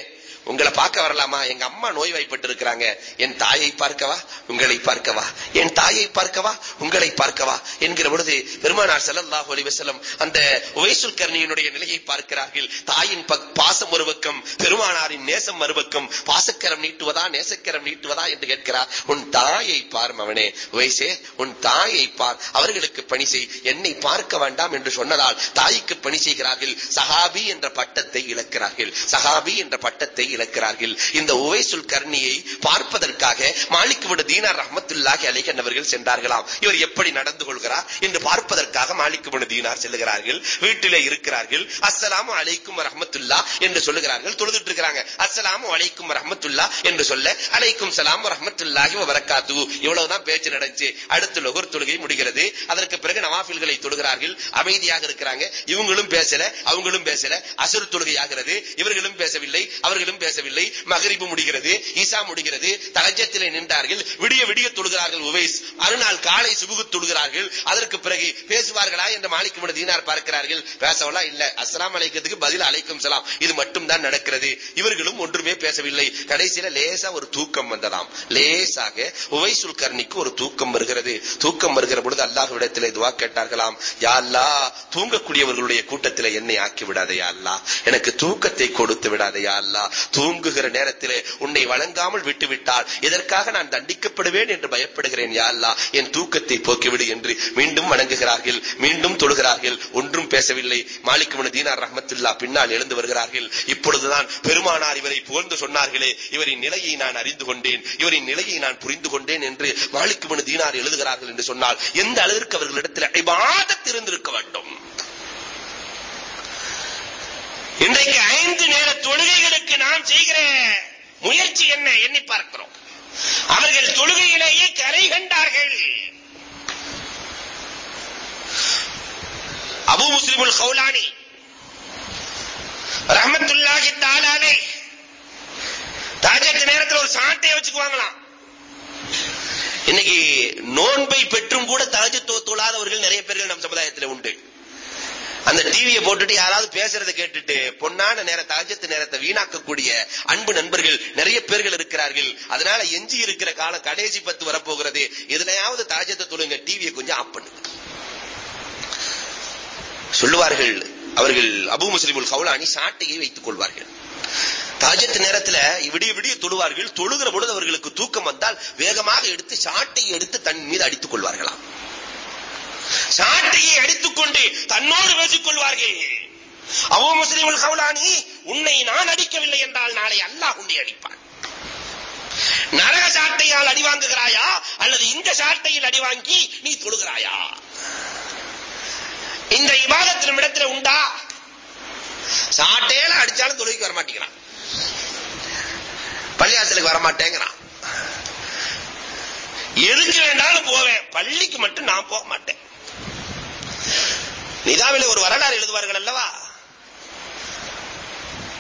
உங்களை பார்க்க வரலாமா? எங்க அம்மா நோய்வாய்ப்பட்டு இருக்கிறாங்க என் தாயை பார்க்கவா? உங்களை பார்க்கவா? என் தாயை பார்க்கவா? உங்களை பார்க்கவா? என்கிற பொழுது பெருமானார் ஸல்லல்லாஹு அலைஹி அந்த உவைசுல் கர்ணியினுடைய நிலையை பார்க்கிறார்கள். தாயின் பாசம் ஒரு பக்கம் பெருமானாரின் நேசம் மறுபக்கம் பாசக்கரம் நீட்டுவதா? நேசக்கரம் நீட்டுவதா? என்று கேட்கிறார். உன் தாயை பார் மவனே உவைசே உன் தாயை பார். அவர்களுக்கு பணி செய். என்னை பார்க்க வேண்டாம் என்று சொன்னதால் தாய்க்கு பணி செய்கிறார்கள். சஹாபி என்ற பட்டத்தை இழக்கிறார்கள். சஹாபி என்ற பட்டத்தை இழக்கிறார்கள். இந்த உவைசுல் கர்ணியை பார்ப்பதற்காக மாலிக் விட தீனார் ரஹமத்துல்லாஹி அலைஹி என்பவர்கள் சென்றார்களாம். இவர் எப்படி நடந்து கொள்கிறார் என்று பார்ப்பதற்காக மாலிக் விட தீனார் செல்லுகிறார்கள். வீட்டிலே இருக்கிறார்கள். அஸ்ஸலாமு அலைக்கும் ரஹமத்துல்லா என்று சொல்லுகிறார்கள். தொழுதுட்டு இருக்கிறாங்க. அஸ்ஸலாமு அலைக்கும் ரஹமத்துல்லா என்று சொல்ல அலைக்கும் சலாம் ரஹமத்துல்லாஹி வ பரக்காத்து இவ்வளவுதான் பேச்சு நடந்துச்சு. அடுத்து லொகர் தொழுகை முடிகிறது. அதற்கு பிறகு நவாஃபில்களை தொழுகிறார்கள். அமைதியாக இருக்கிறாங்க. இவங்களும் பேசல அவங்களும் பேசல. அசுர் தொழுகை ஆகிறது இவர்களும் பேசவில்லை. அவர்களும் பேசவில்லை. மகரிபு முடிகிறது ஈசா முடிகிறது. தகஜத்திலே நின்றார்கள். விடிய விடிய தொழுகிறார்கள் உவைஸ். அருநாள் காலை சுபுகு தொழுகிறார்கள். அதற்கு பிறகு பேசுவார்களா என்று மாலிக் முடி தீனார் பார்க்கிறார்கள். பேசவெல்லாம் இல்ல. அஸ்லாம் அலைக்கத்துக்கு பதில் அழைக்கும் சலாம். இது மட்டும் தான் நடக்கிறது. இவர்களும் ஒன்றுமே பேசவில்லை. கடைசியில லேசா ஒரு தூக்கம் வந்ததாம். லேசாக உவைசுல் கர்ணிக்கு ஒரு தூக்கம் வருகிறது. தூக்கம் வருகிற பொழுது அல்லாஹ்விடத்திலே துவா கேட்டார்களாம். யா அல்லாஹ் தூங்கக்கூடியவர்களுடைய கூட்டத்தில் என்னை ஆக்கி விடாதே அல்லா. எனக்கு தூக்கத்தை கொடுத்து விடாதே அல்லா. தூங்குகிற நேரத்திலே உன்னை வழங்காமல் விட்டுவிட்டால் இதற்காக நான் தண்டிக்கப்படுவேன் என்று பயப்படுகிறேன் யா என் தூக்கத்தை போக்கிவிடு என்று மீண்டும் வணங்குகிறார்கள் மீண்டும் தொழுகிறார்கள் ஒன்றும் பேசவில்லை. மாலிக் தீனார் ரஹமத்துல்லா பின்னால் எழுந்து வருகிறார்கள். இப்பொழுதுதான் பெருமானார் இவரை புகழ்ந்து சொன்னார்களே இவரின் நிலையை நான் அறிந்து கொண்டேன் இவரின் நிலையை நான் புரிந்து கொண்டேன் என்று மாலிக் தீனார் எழுதுகிறார்கள் என்று சொன்னால் எந்த அளவிற்கு அவர்களிடத்தில் இபாதத் இருந்திருக்க வேண்டும்? இன்றைக்கு நாம் செய்கிற முயற்சி என்ன? எண்ணி பார்க்கிறோம். அவர்கள் தொழுகையிலேயே கரை கண்டார்கள். அபு முஸ்லிமுல் கௌலானி ரஹமத்துல்லாஹி தாலாலே தாஜத்து நேரத்தில் ஒரு சாட்டையை வச்சுக்குவாங்களாம் இன்னைக்கு நோன்பை பெற்றும் கூட தகஜ தொழாதவர்கள் நிறைய பேர்கள் நம் சமுதாயத்தில் உண்டு. அந்த டிவியை போட்டுட்டு யாராவது பேசுறத கேட்டுட்டு பொன்னான நேர தகஜத்து நேரத்தை வீணாக்கக்கூடிய அன்பு நண்பர்கள் நிறைய பேர்கள் இருக்கிறார்கள். அதனால எஞ்சி இருக்கிற காலம் கடைசி பத்து வரப்போகிறது. எதுலையாவது தகஜத்தை தொழுங்க டிவியை கொஞ்சம் ஆஃப் பண்ணுங்க. சொல்லுவார்கள் அவர்கள் அபு முஸ்லிமுல் கவுலானி சாட்டையை வைத்துக் கொள்வார்கள். தாஜத்து நேரத்துல விடிய விடிய தொழுவார்கள். தொழுகிற பொழுது அவர்களுக்கு தூக்கம் வந்தால் வேகமாக எடுத்து சாட்டை எடுத்து தன் மீது அடித்துக் கொள்வார்களாம். சாட்டையை அடித்துக் கொண்டு தன்னோடு பேசிக் கொள்வார்கள் அபு முஸ்லிமுல் கவுலானி உன்னை நான் அடிக்கவில்லை என்றால் நாளை அல்லாஹ் உன்னை அடிப்பான். நரக சாட்டையால் அடி வாங்குகிறாயா? அல்லது இந்த சாட்டையில் அடி வாங்கி நீ தொழுகிறாயா? இந்த இபாதத்தின் இடத்துல உண்டா? சாட்டையில அடிச்சாலும் தொழுகைக்கு வர மாட்டேங்கிறான் பள்ளியாசலுக்கு வர மாட்டேங்கிறான் எதுக்கு வேண்டாலும் போவேன். பள்ளிக்கு மட்டும் நான் போக மாட்டேன். நிதாவில ஒரு வரலாறு எழுதுவார்கள் அல்லவா?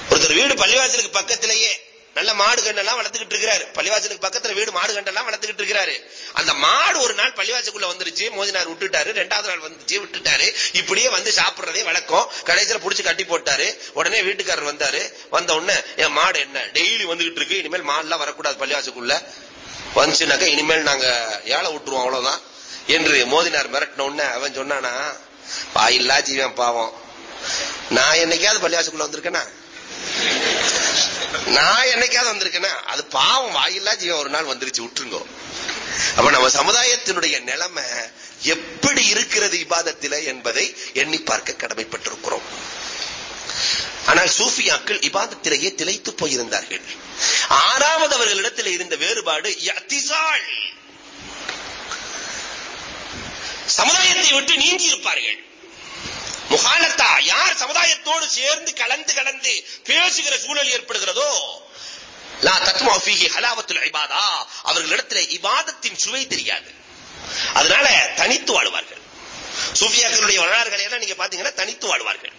ஒருத்தர் வீடு பள்ளிவாசலுக்கு பக்கத்திலேயே நல்ல மாடு கண்டெல்லாம் வளர்த்துக்கிட்டு இருக்கிறாரு. பள்ளிவாசலுக்கு பக்கத்துல வீடு மாடு கண்டெல்லாம் வளர்த்துக்கிட்டு இருக்கிறாரு. அந்த மாடு ஒரு நாள் பள்ளிவாசலுக்குள்ள வந்துருச்சு. மோதினார் விட்டுட்டாரு. ரெண்டாவது நாள் வந்துச்சு விட்டுட்டாரு. இப்படியே வந்து சாப்பிடுறதே வழக்கம். கடைசியில புடிச்சு கட்டி போட்டாரு. உடனே வீட்டுக்காரர் வந்தாரு. வந்த உடனே என் மாடு என்ன? டெய்லி வந்துகிட்டு இருக்கு. இனிமேல் மாடுலாம் வரக்கூடாது பள்ளிவாசலுக்குள்ள. வந்துச்சுனாக்கா இனிமேல் நாங்க ஏழை விட்டுருவோம் அவ்வளவுதான். என்று மோதினார் மிரட்டின உடனே அவன் சொன்னானா வாயில்லா ஜீவன் பாவம். நான் என்னைக்காவது பள்ளியாசுக்குள்ள வந்திருக்கேனா? நான் என்னைக்காவது வந்திருக்கேனா? அது பாவம். வாயில்லா ஜீவன் ஒரு நாள் வந்துருச்சு விட்டுருங்க. அப்ப நம்ம சமுதாயத்தினுடைய நிலைமை எப்படி இருக்கிறது இபாதத்தில என்பதை எண்ணி பார்க்க கடமைப்பட்டிருக்கிறோம். ஆனால் சூஃபியாக்கள் இபாதத்திலேயே திளைத்து போயிருந்தார்கள். ஆறாவது அவர்களிடத்தில் இருந்த வேறுபாடு யத்திசால். சமுதாயத்தை விட்டு நீங்கி இருப்பார்கள். முகாலத்தா யார் சமுதாயத்தோடு சேர்ந்து கலந்து கலந்து பேசுகிற சூழல் ஏற்படுகிறதோ லா தத்மா ஃபீஹி ஹலாவத்துல் இபாதா அவர்களிடத்தில் இபாதத்தின் சுவை தெரியாது. அதனால தனித்து வாழ்வார்கள். சூஃபியாக்களுடைய வரலாறுகளை எல்லாம் நீங்க பாத்தீங்கன்னா தனித்து வாழ்வார்கள்.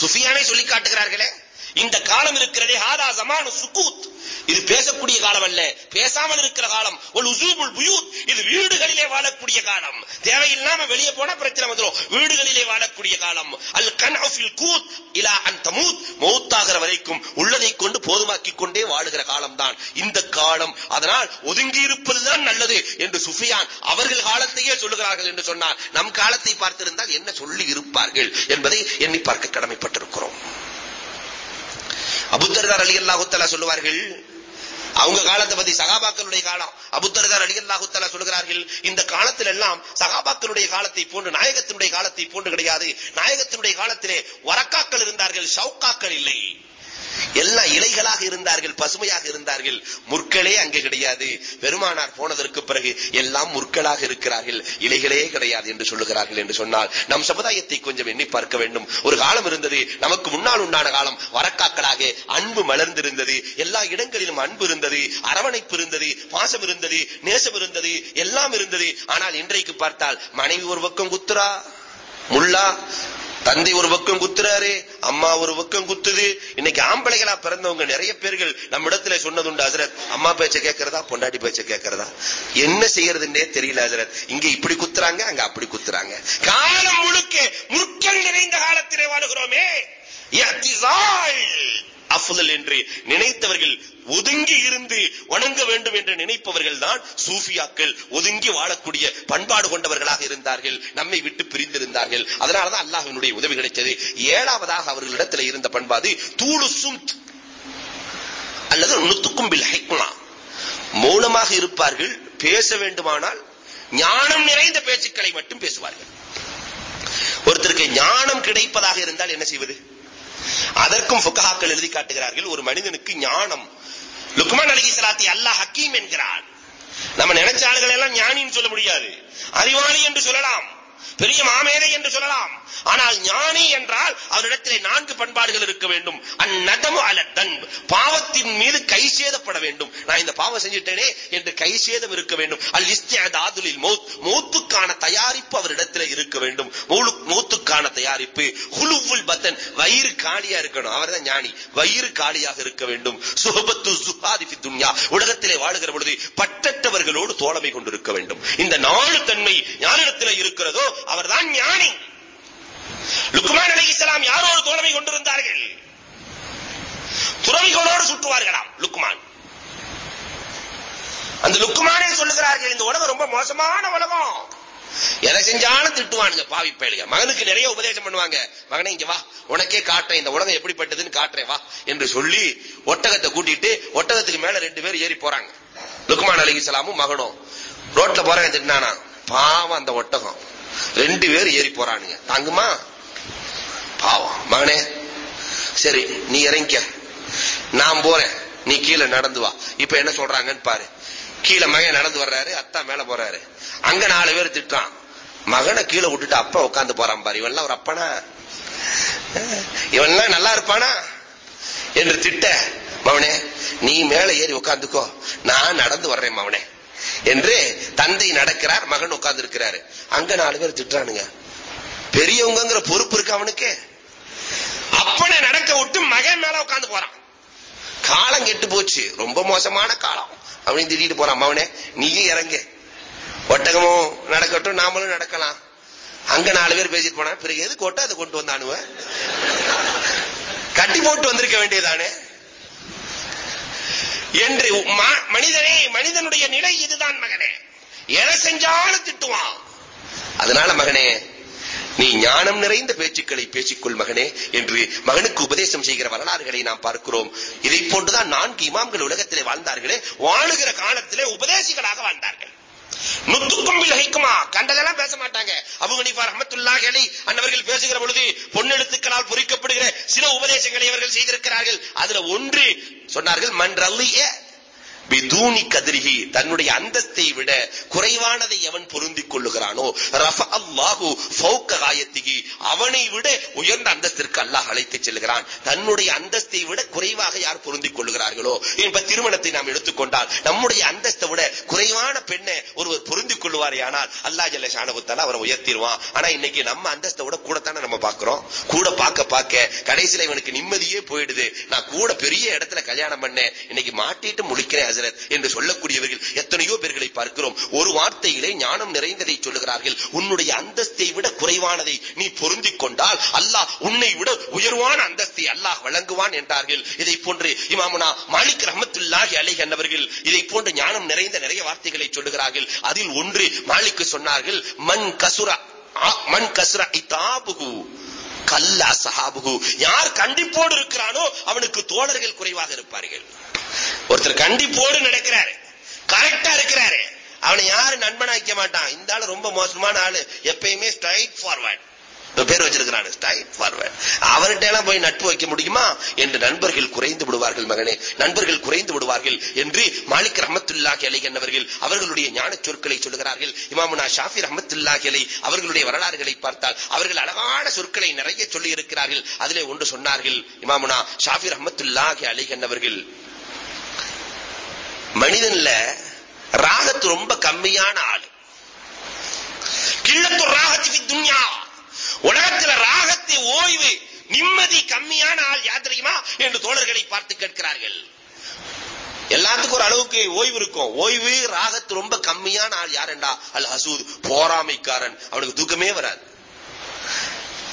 சுஃபியானே சொல்லி காட்டுகிறார்களே இந்த காலம் இருக்கிறதே ஹாதா ஜமானு சுகூத் இது பேசக்கூடிய காலம் அல்ல. பேசாமல் இருக்கிற காலம். ஒரு உசூபுல் புயூத். இது வீடுகளிலே வாழக்கூடிய காலம். தேவையில்லாம வெளியே போனா பிரச்சனை வந்துடும் வீடுகளிலே வாழக்கூடிய காலம். அல் கன் கூத் இலா அன் தமூத். மௌத்தாகிற வரைக்கும் உள்ளதை கொண்டு போதுமாக்கி கொண்டே வாழுகிற காலம் தான் இந்த காலம். அதனால் ஒதுங்கி இருப்பதுதான் நல்லது என்று சுஃபியான் அவர்கள் காலத்தையே சொல்லுகிறார்கள் என்று சொன்னார் நம் காலத்தை பார்த்திருந்தால் என்ன சொல்லி இருப்பார்கள் என்பதை எண்ணி பார்க்க கடமைப்பட்டிருக்கிறோம். அபுத்தர்தார் அலி அல்லாஹுத்தலா சொல்லுவார்கள் அவங்க காலத்தை பத்தி சகாபாக்களுடைய காலம் அபுத்தர்தார் அலி அல்லாஹுத்தலா சொல்லுகிறார்கள் இந்த காலத்தில் எல்லாம் சகாபாக்களுடைய காலத்தை போன்று நாயகத்தினுடைய காலத்தை போன்று கிடையாது. நாயகத்தினுடைய காலத்திலே வரக்காக்கள் இருந்தார்கள் ஷவுக்காக்கள் இல்லை. எல்லாம் இலைகளாக இருந்தார்கள் பசுமையாக இருந்தார்கள். முற்களே அங்கே கிடையாது. பெருமானார் போனதற்கு பிறகு எல்லாம் முற்களாக இருக்கிறார்கள். இலைகளே கிடையாது என்று சொல்லுகிறார்கள் என்று சொன்னால் நம் சமுதாயத்தை கொஞ்சம் எண்ணி பார்க்க வேண்டும். ஒரு காலம் இருந்தது நமக்கு முன்னால் உண்டான காலம் வரக்காக்களாக அன்பு மலர்ந்திருந்தது. எல்லா இடங்களிலும் அன்பு இருந்தது அரவணைப்பு இருந்தது பாசம் இருந்தது நேசம் இருந்தது எல்லாம் இருந்தது. ஆனால் இன்றைக்கு பார்த்தால் மனைவி ஒரு பக்கம் குத்துரா முல்லா தந்தை ஒரு பக்கம் குத்துறாரு அம்மா ஒரு பக்கம் குத்துது. இன்னைக்கு ஆம்பளைகளா பிறந்தவங்க நிறைய பேர்கள் நம்ம இடத்துல சொன்னதுண்டு ஹசரத். அம்மா பேச்ச கேட்கறதா பொண்டாட்டி பேச்ச கேட்கறதா? என்ன செய்யறதுன்னே தெரியல ஹசரத். இங்க இப்படி குத்துறாங்க அங்க அப்படி குத்துறாங்க. காலம் முழுக்க முற்கள் நிறைந்த காலத்திலே வாழுகிறோமே. அஃதல் என்று நினைத்தவர்கள் ஒதுங்கி இருந்து வணங்க வேண்டும் என்று நினைப்பவர்கள் தான் சூஃபியாக்கள். ஒதுங்கி வாழக்கூடிய பண்பாடு கொண்டவர்களாக இருந்தார்கள். நம்மை விட்டு பிரிந்திருந்தார்கள். அதனாலதான் அல்லாஹினுடைய உதவி கிடைத்தது ஏழாவதாக அவர்களிடத்தில் இருந்த பண்பாடு தூளு சும்த் அல்லது நுத்துக்கும் பில் ஹைக்மா. மௌனமாக இருப்பார்கள் பேச வேண்டுமானால் ஞானம் நிறைந்த பேச்சுக்களை மட்டும் பேசுவார்கள். ஒருத்தருக்கு ஞானம் கிடைப்பதாக இருந்தால் என்ன செய்வது? அதற்கும் புகாக்கள் எழுதி காட்டுகிறார்கள் ஒரு மனிதனுக்கு ஞானம். லுக்மான் அலகி சலாத்தி அல்லாஹ் ஹக்கீம் என்கிறான். நம்ம நினைச்ச ஆளுகள் எல்லாம் ஞானின்னு சொல்ல முடியாது. அறிவாளி என்று சொல்லலாம். பெரிய மாமேதை என்று சொல்லலாம். ஆனால் ஞானி என்றால் அவரிடத்திலே நான்கு பண்பாடுகள் இருக்க வேண்டும். அந்நதமு அல தன் பாவத்தின் மீது கை சேதப்பட வேண்டும். நான் இந்த பாவம் செஞ்சிட்டேனே என்று கை சேதம் இருக்க வேண்டும். அல் இஸ்தியாதுலில் மௌத். மௌத்துக்கான தயாரிப்பு அவரிடத்தில் இருக்க வேண்டும். மூத்துக்கான மௌத்துக்கான தயாரிப்பு. ஹுலுவுல் பத்தன். வயிறு காலியா இருக்கணும். அவர்தான் ஞானி. வயிறு காலியாக இருக்க வேண்டும். சுஹபத்து சுஹாதி துன்யா. உலகத்திலே வாழுகிற பொழுது பட்டற்றவர்களோடு தோழமை கொண்டிருக்க வேண்டும். இந்த நாலு தன்மை யாரிடத்தில் இருக்கிறதோ அவர்தான் ஞானி. லுக்மான் அலகிசலாம் யாரோ ஒரு தோழமை கொண்டிருந்தார்கள். துறவிகளோடு சுற்றுவார்களாம் லுக்மான். அந்த லுக்குமானே சொல்லுகிறார்கள் இந்த உலகம் ரொம்ப மோசமான உலகம். எதை செஞ்சாலும் திட்டுவானுங்க பாவி பேளுங்க மகனுக்கு நிறைய உபதேசம் பண்ணுவாங்க. மகனே இங்க வா உனக்கே காட்டுறேன் இந்த உலகம் எப்படிப்பட்டதுன்னு காட்டுறேன் வா என்று சொல்லி ஒட்டகத்தை கூட்டிட்டு ஒட்டகத்துக்கு மேல ரெண்டு பேர் ஏறி போறாங்க. லுக்மான் அலைஹிஸ்ஸலாமும் மகனும். ரோட்ல போறாங்க திட்டினானா பாவம் அந்த ஒட்டகம். ரெண்டு பேர் ஏறி போறானுங்க. தாங்குமா? பாவம். மகனே சரி நீ இறங்கிக்க. நான் போறேன். நீ கீழே நடந்து வா. இப்ப என்ன சொல்றாங்கன்னு பாரு. கீழே மகன் நடந்து வர்றாரு அத்தா மேல போறாரு. அங்க நாலு பேர் திட்டான் மகனை கீழே விட்டுட்டு அப்பா உட்காந்து போறான் பாரு. இவன்லாம் ஒரு அப்பனா? இவன்லாம் நல்லா இருப்பானா? என்று திட்ட மவனே நீ மேல ஏறி உட்காந்துக்கோ நான் நடந்து வர்றேன் மவனே. என்று தந்தை நடக்கிறார் மகன் உட்கார்ந்து இருக்கிறாரு அங்க நாலு பேர் திட்டுறானுங்க. பெரியவங்கிற பொறுப்பு இருக்கு அவனுக்கு. அப்பனை நடக்க விட்டு மகன் மேல உட்கார்ந்து போறான். காலம் கெட்டு போச்சு. ரொம்ப மோசமான காலம். அப்படின்னு திட்டிட்டு போறான். அவனே நீயும் இறங்க. ஒட்டகமும் நடக்கட்டும் நாமளும் நடக்கலாம். அங்க நாலு பேர் பேசிட்டு போனா பிறகு எது கொட்டா அதை கொண்டு வந்தானுவ? கட்டி போட்டு வந்திருக்க வேண்டியதானே என்று மனிதனே மனிதனுடைய நிலை இதுதான் மகனே. எதை செஞ்சாலும் திட்டுவான். அதனால மகனே நீ ஞானம் நிறைந்த பேச்சுக்களை பேசிக்கொள் மகனே என்று மகனுக்கு உபதேசம் செய்கிற வரலாறுகளை நாம் பார்க்கிறோம். இதை போன்றுதான் நான்கு இமாம்கள் உலகத்திலே வாழ்ந்தார்களே. வாழுகிற காலத்திலே உபதேசிகளாக வாழ்ந்தார்கள். நுத்துக்கும் விலகிக்குமா கண்டதெல்லாம் பேச மாட்டாங்க. அபு ஹனீஃபா ரஹ்மத்துல்லாஹி அலைஹி அன்னவர்கள் பேசுகிற பொழுது பொன்னெழுத்துக்களால் பொறிக்கப்படுகிற சில உபதேசங்களை அவர்கள் செய்திருக்கிறார்கள். அதுல ஒன்று சொன்னார்கள் மன் ரல்லிய பிதூனி கதிரிகி தன்னுடைய அந்தஸ்தை விட குறைவானதை எவன் பொருந்திக் கொள்ளுகிறானோ? ரஃப அல்லாஹு ஃபௌக காயத்திகி அவனை விட உயர்ந்த அந்தஸ்திற்கு அல்லாஹ் அழைத்துச் செல்கிறான். தன்னுடைய அந்தஸ்தை விட குறைவாக யார் பொருந்திக் கொள்ளுகிறார்களோ? இப்ப திருமணத்தை நாம் எடுத்துக்கொண்டால் நம்முடைய அந்தஸ்தை விட குறைவான பெண்ணை ஒருவர் பொருந்திக் கொள்வாரே ஆனால் அல்லாஹ் ஜல்ல ஷானகுத்தால அவரை உயர்த்திடுவான். ஆனா இன்னைக்கு நம்ம அந்தஸ்தை விட கூடத்தானே நம்ம பாக்குறோம் கூட பார்க்க பார்க்க கடைசியில இவனுக்கு நிம்மதியே போயிடுது. நான் கூட பெரிய இடத்துல கல்யாணம் பண்ணேன். இன்னைக்கு மாட்டிட்டு முழிக்கிறேன் நசரத் என்று சொல்லக்கூடியவர்கள் எத்தனையோ பேர்களை பார்க்கிறோம். ஒரு வார்த்தையிலே ஞானம் நிறைந்ததை சொல்லுகிறார்கள். உன்னுடைய அந்தஸ்தை விட குறைவானதை நீ பொருந்திக் கொண்டால் அல்லாஹ் உன்னை விட உயர்வான அந்தஸ்தை அல்லாஹ் வழங்குவான் என்றார்கள். இதை போன்று இமாமுனா மாலிக் ரஹமத்துல்லாஹி அலைஹி அன்னவர்கள் இதை போன்று ஞானம் நிறைந்த நிறைய வார்த்தைகளை சொல்லுகிறார்கள். அதில் ஒன்று மாலிக்கு சொன்னார்கள் மண் கசுரா மண் கசுரா இதாபுகு கல்லா சஹாபுகு யார் கண்டிப்போடு இருக்கிறானோ அவனுக்கு தோழர்கள் குறைவாக இருப்பார்கள். ஒருத்தர் கண்டிப்போடு நடக்கிறாரு. கரெக்டா இருக்கிறாரு. அவனை யாரும் நண்பனா வைக்க மாட்டான். இந்த ஆளு ரொம்ப மோசமான ஆளு. எப்பயுமே ஸ்ட்ரைட் ஃபார்வர்ட் பேர் வச்சிருக்கிறான் ஸ்ட்ரைட் ஃபார்வர்ட் அவர்கிட்ட எல்லாம் போய் நட்பு வைக்க முடியுமா? என்று நண்பர்கள் குறைந்து விடுவார்கள் மகனே. நண்பர்கள் குறைந்து விடுவார்கள் என்று மாலிக் ரஹமத்துல்லாஹி அலை என்னவர்கள் அவர்களுடைய ஞான சொற்களை சொல்லுகிறார்கள். இமாமுனா ஷாஃபி ரஹமத்துல்லாஹி அலை அவர்களுடைய வரலாறுகளை பார்த்தால் அவர்கள் அழகான சொற்களை நிறைய சொல்லி இருக்கிறார்கள் அதிலே ஒன்று சொன்னார்கள் இமாமுனா ஷாஃபி ரஹமத்துல்லாஹி அலை என்னவர்கள் மனிதன்ல ராகத்து ரொம்ப கம்மியான ஆளு. கிள்ளத்து ராகத்து துன்யா. உலகத்துல ராகத்தை ஓய்வு நிம்மதி கம்மியான ஆள் யார் தெரியுமா? என்று தோழர்களை பார்த்து கேட்கிறார்கள். எல்லாத்துக்கும் ஒரு அளவுக்கு ஓய்வு இருக்கும். ஓய்வு ராகத்து ரொம்ப கம்மியான ஆள் யாருண்டா? அல் ஹசூத் போராமைக்காரன். அவனுக்கு தூக்கமே வராது.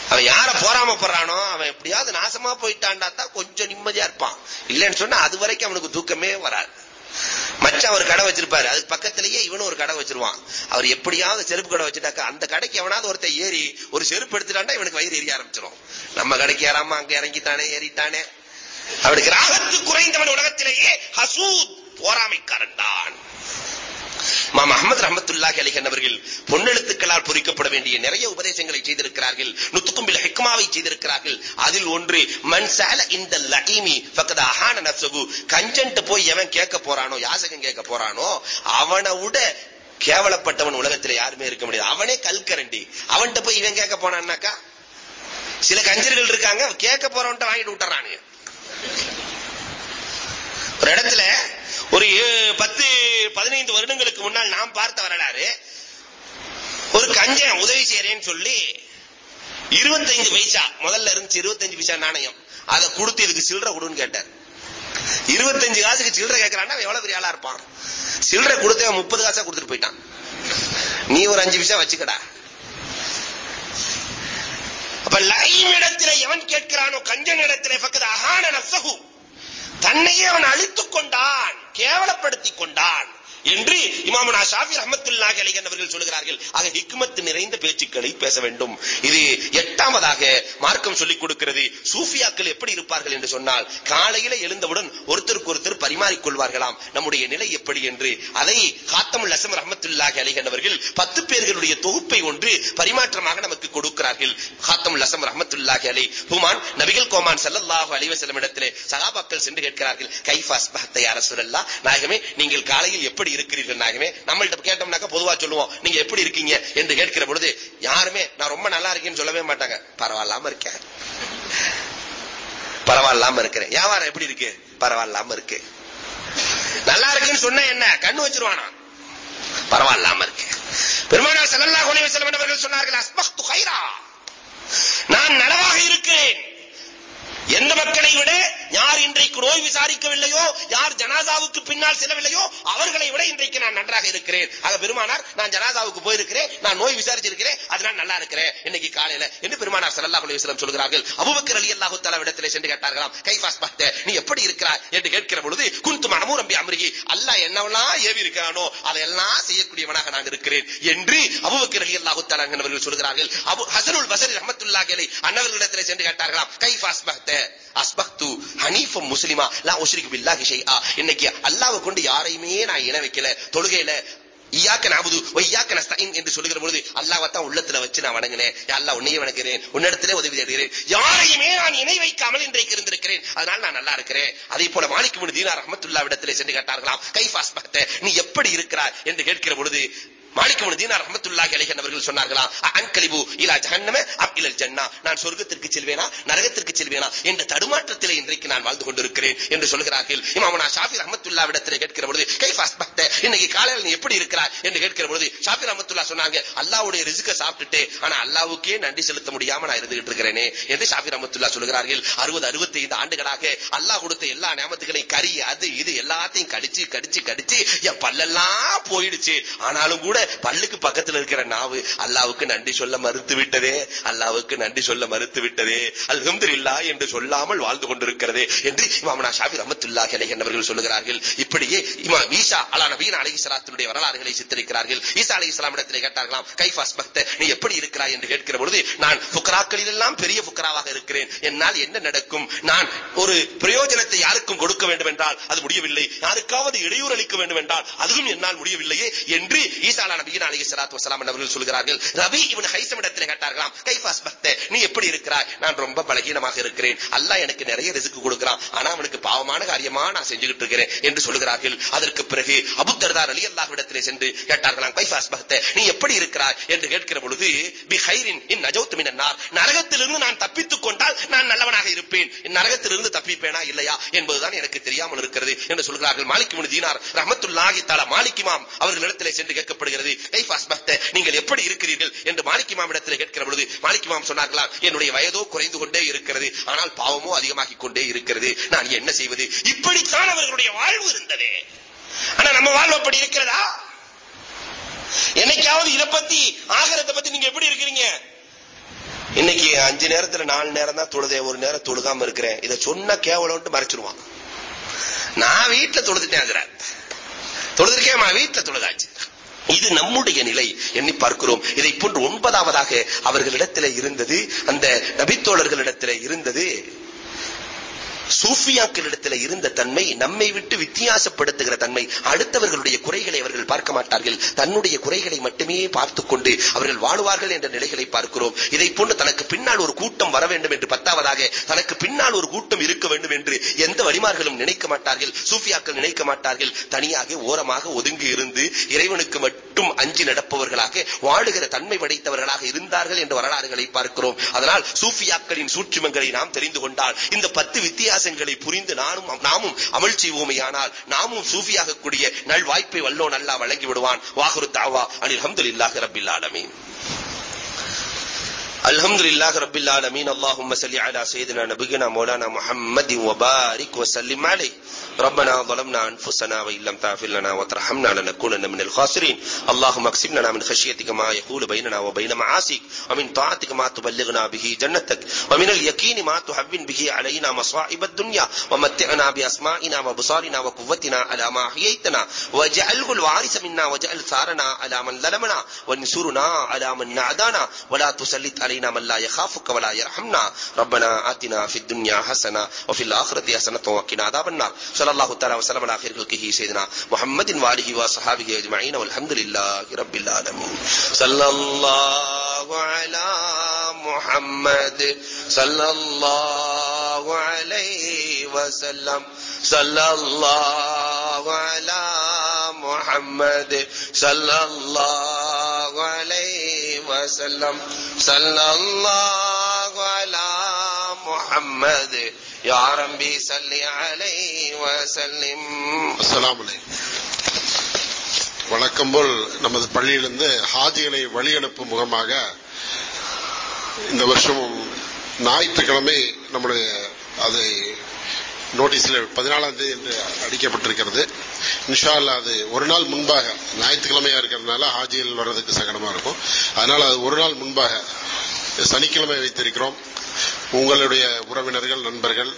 அவன் யார போராமப்படுறானோ அவன் எப்படியாவது நாசமா போயிட்டான்டா தான் கொஞ்சம் நிம்மதியா இருப்பான். இல்லைன்னு சொன்னா அது வரைக்கும் அவனுக்கு தூக்கமே வராது. மச்சான் ஒரு கடை வச்சிருப்பாரு. அதுக்கு பக்கத்திலேயே இவனும் ஒரு கடை வச்சிருவான். அவர் எப்படியாவது செருப்பு கடை வச்சுட்டாக்க அந்த கடைக்கு எவனாவது ஒருத்தன் ஏறி ஒரு செருப்பு எடுத்துட்டாண்டா இவனுக்கு வயிறு எரிய ஆரம்பிச்சிடும் நம்ம கடைக்கு ஏறாம அங்க இறங்கித்தானே ஏறிட்டானே. அவனுக்கு ராகத்து குறைந்தவன் உலகத்திலேயே ஹசூத் போராமைக்காரன் தான். மாம் அஹமது ரஹமத்துல்லாஹி அலிஹன் அவர்கள் பொன்னெழுத்துக்களால் பொறிக்கப்பட வேண்டிய நிறைய உபதேசங்களை செய்திருக்கிறார்கள். நுத்துக்கும்பில் ஹிக்மாவை செய்திருக்கிறார்கள். அதில் ஒன்று மன் சால இந்த லஹீமி ஃபக்கத அஹான நஃப்ஸகு கஞ்சன்ட் போய் எவன் கேட்க போறானோ யாசகம் கேட்க போறானோ அவனை விட கேவலப்பட்டவன் உலகத்துல யாருமே இருக்க முடியாது. அவனே கல்கரண்டி. அவன்கிட்ட போய் இவன் கேட்க போனான்னாக்கா சில கஞ்சர்கள் இருக்காங்க கேட்க போறவன்ட்ட வாங்கிட்டு விட்டுறானுங்க ஒரு இடத்துல ஒரு பத்து பதினைந்து வருடங்களுக்கு முன்னால் நாம் பார்த்த வரலாறு. ஒரு கஞ்சன் உதவி செய்யறேன்னு சொல்லி இருபத்தைந்து பைசா முதல்ல இருந்துச்சு இருபத்தஞ்சு பைசா நாணயம். அதை கொடுத்து இதுக்கு சில்லற கொடுன்னு கேட்டார். இருபத்தஞ்சு காசுக்கு சில்லற கேட்கறான்னா அவன் எவ்வளவு பெரிய ஆளா இருப்பான்? சில்லறை கொடுத்து அவன் முப்பது காசா கொடுத்துட்டு போயிட்டான். நீ ஒரு அஞ்சு பைசா வச்சுக்கடா. அப்ப லைம் இடத்துல எவன் கேட்கிறானோ கஞ்சன் இடத்துல பக்கத்து அகான நசகு தன்னையே அவன் அழித்துக் கொண்டான் கேவலப்படுத்திக் கொண்டான். என்று இமாமனா ஷாஃபி ரஹமத்துல்லாஹி அலைஹி அவர்கள் சொல்கிறார்கள். ஆக ஹிக்மத் நிறைந்த பேச்சுக்களை பேச வேண்டும். இது எட்டாவதாக மார்க்கம் சொல்லிக் கொடுக்கிறது. சூஃபியாக்கள் எப்படி இருப்பார்கள் என்று சொன்னால் காலையில எழுந்தவுடன் ஒருத்தருக்கு ஒருத்தர் பரிமாறிக் கொள்வார்களாம். நம்முடைய நிலை எப்படி என்று. அதை காத்தமுல் அசம் ரஹமத்துல்லாஹி அலைஹி அவர்கள் பத்து பேர்களுடைய தொகுப்பை ஒன்று பரிமாற்றமாக நமக்கு கொடுக்கிறார்கள். காத்தமுல் அசம் ரஹமத்துல்லாஹி அலை ஹுமான் நபிகள் கோமான் ஸல்லல்லாஹு அலைஹி வஸல்லம் இடத்திலே சகாபாக்கள் சென்று கேட்கிறார்கள் கைஃபாஸ் பஹத்தை யா நாயகமே நீங்கள் காலையில் எப்படி இருக்கிறீர்கள் நாயகமே. நம்மள்ட்ட கேட்டோம்னாக்க பொதுவா சொல்லுவோம் நீங்க எப்படி இருக்கீங்க? என்று கேட்கிற பொழுது யாருமே நான் ரொம்ப நல்லா இருக்கேன்னு சொல்லவே மாட்டாங்க. பரவாயில்லாம இருக்கேன் பரவாயில்லாம இருக்கிறேன். வியாபாரம் எப்படி இருக்கு? பரவாயில்லாம இருக்கு. நல்லா இருக்குன்னு சொன்ன என்ன? கண்ணு வச்சிருவானா? பரவாயில்லாம இருக்கு. பெருமானா செல்லல்லா அலைஹி வஸல்லம் அவர்கள் சொன்னார்கள் அஸ்பஹ்து கைரா. நான் நலவாக இருக்கிறேன். எந்த மக்களை விட யார் இன்றைக்கு நோய் விசாரிக்கவில்லையோ யார் ஜனாதாவுக்கு பின்னால் செல்லவில்லையோ அவர்களை விட இன்றைக்கு நான் நன்றாக இருக்கிறேன். ஆக பெருமானார் நான் ஜனாதாவுக்கு போயிருக்கிறேன் நான் நோய் விசாரிச்சிருக்கிறேன் அதனால் நல்லா இருக்கிறேன். இன்னைக்கு காலையில என்று பெருமானார் ஸல்லல்லாஹு அலைஹி வஸல்லம் சொல்கிறார்கள். அபூபக்கர் ரலியல்லாஹு தஆலா இடத்திலே சென்று கேட்டார்களாம் கைஃபாஸ் பார்த்த நீ எப்படி இருக்கிறாய்? என்று கேட்கிற பொழுது குந்து மனமூரம் பி அம்ரிஹி அல்லாஹ் என்னவெல்லாம் ஏவி இருக்கிறானோ அதையெல்லாம் செய்யக்கூடியவனாக நான் இருக்கிறேன் என்று அபூபக்கர் ரலியல்லாஹு தஆலா அவர்கள் சொல்கிறார்கள். அபு ஹஸனுல் பஸரி ரஹ்மத்துல்லாஹி அலைஹி அன்னவர்களிடத்திலே சென்று கேட்டார்களாம் கைஃபாஸ் பார்த்த பஹ்த அஸ்பஹ்து ஹனீஃபம் முஸ்லிமா நான் உஷ்ரிகு பில்லாஹி ஷைஆ. இன்னைக்கு அல்லாஹ்வை கொண்டு யாரையுமே நான் இணை வைக்கல. தொழுகையில இய்யாக்க நாபுது வ நஸ்தாயின் என்று சொல்லுகிற பொழுது அல்லாஹ்வை தான் உள்ளத்துல வச்சு நான் வணங்கினேன். யா அல்லாஹ் உன்னையே வணங்குகிறேன் உன்னிடத்திலே உதவி தேடுகிறேன். யாரையுமே நான் இணை வைக்காமல் இன்றைக்கு இருந்திருக்கிறேன். அதனால நான் நல்லா இருக்கிறேன். அதே போல மாலிக் இப்னு தீனார் ரஹ்மத்துல்லாஹ் இடத்திலே சென்று கேட்டார்களாம் கைஃபாஸ் பக்த நீ எப்படி இருக்கிறார் என்று கேட்கிற பொழுது மாலிக் தீனார் ரஹ்மத்துல்லாஹி அலைஹி அவர்கள் சொன்னார்களா அன்கலிபு இலா ஜஹன்னம அப் இலல் ஜன்னா நான் சொர்க்கத்திற்கு செல்வேனா நரகத்திற்கு செல்வேனா என்ற தடுமாற்றத்திலே இன்றைக்கு நான் வாழ்ந்து கொண்டிருக்கிறேன் என்று சொல்கிறார்கள். இமாமனா ஷாஃபி ரஹ்மத்துல்லாஹ் இடத்திலே கேட்கிற பொழுது கைஃப் அஸ்பஹ்த இன்னைக்கு காலையில் நீ எப்படி இருக்கிறாய்? என்று கேட்கிற பொழுது ஷாஃபி ரஹ்மத்துல்லாஹ் சொன்னாங்க அல்லாஹ்வுடைய ரிஸ்க சாப்பிட்டுட்டு ஆனா அல்லாஹ்வுக்கே நன்றி செலுத்த முடியாம நான் இருந்துகிட்டு இருக்கிறேனே என்று ஷாஃபி ரஹ்மத்துல்லாஹ் சொல்கிறார்கள். 60 65 ஆண்டுகளாக அல்லாஹ் கொடுத்த எல்லா நியமத்துகளையும் கறி அது இது எல்லாத்தையும் கடிச்சு கடிச்சு கடிச்சு என் பல்லெல்லாம் போயிடுச்சு. ஆனாலும் கூட பல்லுக்கு பக்கத்துல இருக்கிற நாவு அல்லாவுக்கு நன்றி சொல்ல மறுத்து விட்டதே அல்லாவுக்கு நன்றி சொல்ல மறுத்து விட்டதே அல்ஹம்துலில்லாஹ் என்று சொல்லாமல் வாழ்ந்து கொண்டிருக்கிறது என்று இமாமனா ஷாபி ரமத்துல்லா அலைஹி அவர்கள் சொல்லுகிறார்கள். இப்படியே இமாம் ஈசா அலா நபீன் அலை இஸ்லாத்தினுடைய வரலாறுகளை சித்தரிக்கிறார்கள். ஈசா அலைஹிஸ்ஸலாம் இடத்திலே கேட்டார்களாம் கைஃபாஸ் பக்த நீ எப்படி இருக்கிறாய் என்று கேட்கிற பொழுது நான் புக்கராக்களில் எல்லாம் பெரிய புக்கராவாக இருக்கிறேன். என்னால் என்ன நடக்கும்? நான் ஒரு பிரயோஜனத்தை யாருக்கும் கொடுக்க வேண்டும் என்றால் அது முடியவில்லை. யாருக்காவது இடையூறு அளிக்க வேண்டும் என்றால் அதுவும் என்னால் முடியவில்லையே என்று ஈசா அலா நபியின் அலைஹி ஸலாத்து வஸலாம் அவர்கள் சொல்கிறார்கள் ரபி இப்னு ஹைசம் இடத்திலே கேட்டார்களாம் கைஃபாஸ் பக்த நீ எப்படி இருக்கிறாய்? நான் ரொம்ப பலகீனமாக இருக்கிறேன். அல்லாஹ் எனக்கு நிறைய ரிஸ்க் கொடுக்கிறான். ஆனா அவனுக்கு பாவமான காரியமா நான் செஞ்சுகிட்டு இருக்கிறேன் என்று சொல்கிறார்கள். அதற்கு பிறகு அபுத்தர்தார் அலி அல்லாஹ் இடத்திலே சென்று கேட்டார்களாம் கைஃபாஸ் பக்த நீ எப்படி இருக்கிறாய்? என்று கேட்கிற பொழுது பி ஹைரின் இன் நஜௌத் மினன் நரகத்திலிருந்து நான் தப்பித்துக் கொண்டால் நான் நல்லவனாக இருப்பேன். நரகத்திலிருந்து தப்பிப்பேனா இல்லையா என்பதுதான் எனக்கு தெரியாமல் இருக்கிறது என்று சொல்கிறார்கள். மாலிக் இப்னு தீனார் ரஹமத்துல்லாஹி தஆலா மாலிக் இமாம் அவர்களிடத்திலே சென்று கேட்கப்படுகிறது. கைஃப் அஸ்பஹ்த நீங்கள் எப்படி இருக்கிறீர்கள்? என்று மாலிக் இமாம் இடத்திலே கேட்கிற பொழுது மாலிக் இமாம் சொன்னார்களா என்னுடைய வயதோ குறைந்து கொண்டே இருக்கிறது. ஆனால் பாவமோ அதிகமாகிக் கொண்டே இருக்கிறது. நான் என்ன செய்வது? இப்படித்தான் அவர்களுடைய வாழ்வு இருந்தது. ஆனா நம்ம வாழ்வு அப்படி இருக்கிறதா? என்னைக்காவது இத பத்தி ஆகரத்தை பத்தி நீங்க எப்படி இருக்கிறீங்க? இன்னைக்கு அஞ்சு நேரத்துல நாலு நேரம் தான் தொழுதே ஒரு நேரம் தொழுகாம இருக்கிறேன். இத சொன்ன கேவலம்ட்டு மறைச்சிருவான். நான் வீட்டுல தொழுதுட்டேன் அதுல தொழுதுருக்கேன் வீட்டுல தொழுதாச்சு. இது நம்முடைய நிலை எண்ணி பார்க்கிறோம். இதை போன்று ஒன்பதாவதாக அவர்களிடத்திலே இருந்தது. அந்த நபித்தோழர்களிடத்திலே இருந்தது. சூஃபியாக்களிடத்தில் இருந்த தன்மை நம்மை விட்டு வித்தியாசப்படுத்துகிற தன்மை அடுத்தவர்களுடைய குறைகளை அவர்கள் பார்க்க மாட்டார்கள். தன்னுடைய குறைகளை மட்டுமே பார்த்துக் கொண்டு அவர்கள் வாழுவார்கள் என்ற நிலைகளை பார்க்கிறோம். இதை போன்று தனக்கு பின்னால் ஒரு கூட்டம் வர வேண்டும் என்று பத்தாவதாக தனக்கு பின்னால் ஒரு கூட்டம் இருக்க வேண்டும் என்று எந்த வழிமார்களும் நினைக்க மாட்டார்கள் சூஃபியாக்கள் நினைக்க மாட்டார்கள். தனியாக ஓரமாக ஒதுங்கி இருந்து இறைவனுக்கு மட்டும் அஞ்சி நடப்பவர்களாக வாழுகிற தன்மை படைத்தவர்களாக இருந்தார்கள் என்ற வரலாறுகளை பார்க்கிறோம். அதனால் சூஃபியாக்களின் சூட்சுமங்களை நாம் தெரிந்து கொண்டால் இந்த பத்து வித்தியாசங்களை புரிந்து நானும் நாமும் அமல் செய்வோமையானால் நாமும் சூஃபியாக கூடிய நல் வாய்ப்பை வல்லோ நல்லா வழங்கி விடுவான் வாகுரு தாவா அனில் அஹமதுல்லாஹி ரபில் ஆலமீன் الحمد لله رب العالمين اللهم صل على سيدنا نبينا مولانا محمد وبارك وسلم عليه ربنا ظلمنا أنفسنا وإن لم تغفر لنا وترحمنا لنكونن من الخاسرين. اللهم اقسم لنا من خشيتك ما يحول بيننا وبين معاصيك ومن طاعتك ما تبلغنا به جنتك ومن اليقين ما تهون به علينا مصائب الدنيا. ومتعنا بأسمائنا وبصارنا وقوتنا على ما أحييتنا. واجعله الوارث منا واجعل ثارنا على من ظلمنا. وانصرنا على من عادانا ولا تسلط علينا من لا يخافك ولا يرحمنا. ربنا آتنا في الدنيا حسنة وفي الآخرة حسنة وقنا عذاب النار. صلى الله تعالى وسلم على خير خلقه سيدنا محمد وآله وصحابه أجمعين والحمد لله رب العالمين صلى الله على محمد صلى الله عليه وسلم صلى الله على محمد صلى الله عليه وسلم صلى الله على محمد يا ربي صل عليه وسلم அஸ்ஸலாமு அலைக்கும் வழக்கம் போல் நமது பள்ளியிலிருந்து ஹாஜிகளை வழி அனுப்பும் முகமாக இந்த வருஷமும் ஞாயிற்றுக்கிழமை நம்முடைய அதை நோட்டீஸ்ல பதினாலாம் தேதி என்று அடிக்கப்பட்டிருக்கிறது இன்ஷா அல்லாஹ் அது ஒரு நாள் முன்பாக ஞாயிற்றுக்கிழமையா இருக்கிறதுனால ஹாஜிகள் வர்றதுக்கு சங்கடமா இருக்கும் அதனால அது ஒரு நாள் முன்பாக சனிக்கிழமை வைத்திருக்கிறோம் உங்களுடைய உறவினர்கள் நண்பர்கள்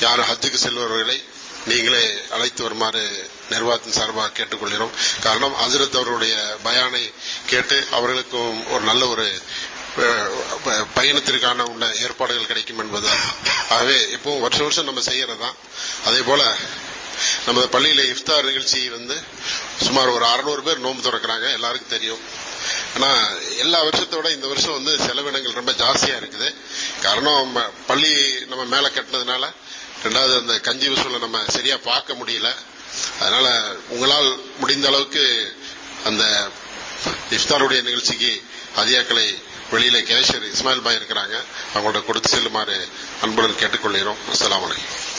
யாரும் ஹஜ்ஜுக்கு செல்பவர்களை நீங்களே அழைத்து வருமாறு நிர்வாகத்தின் சார்பாக கேட்டுக்கொள்கிறோம். காரணம் ஹசரத் அவருடைய பயானை கேட்டு அவர்களுக்கும் ஒரு நல்ல ஒரு பயணத்திற்கான உள்ள ஏற்பாடுகள் கிடைக்கும் என்பதுதான். ஆகவே இப்போ வருஷம் வருஷம் நம்ம செய்யறதுதான் அதே போல நமது பள்ளியில இஃப்தார் நிகழ்ச்சி வந்து சுமார் ஒரு அறுநூறு பேர் நோன்பு திறக்கிறாங்க. எல்லாருக்கும் தெரியும். ஆனா எல்லா வருஷத்தோட இந்த வருஷம் வந்து செலவினங்கள் ரொம்ப ஜாஸ்தியா இருக்குது. காரணம் பள்ளி நம்ம மேல கட்டினதுனால ரெண்டாவது அந்த கஞ்சி வசூலை நம்ம சரியா பார்க்க முடியல. அதனால உங்களால் முடிந்த அளவுக்கு அந்த இஃப்தாருடைய நிகழ்ச்சிக்கு அதியாக்களை வெளியில கேஷர் இஸ்மாயில் பாய் இருக்கிறாங்க. அவங்கள்ட்ட கொடுத்து செல்லுமாறு அன்புடன் கேட்டுக்கொள்கிறோம். அஸ்லாம் வலைக்கம்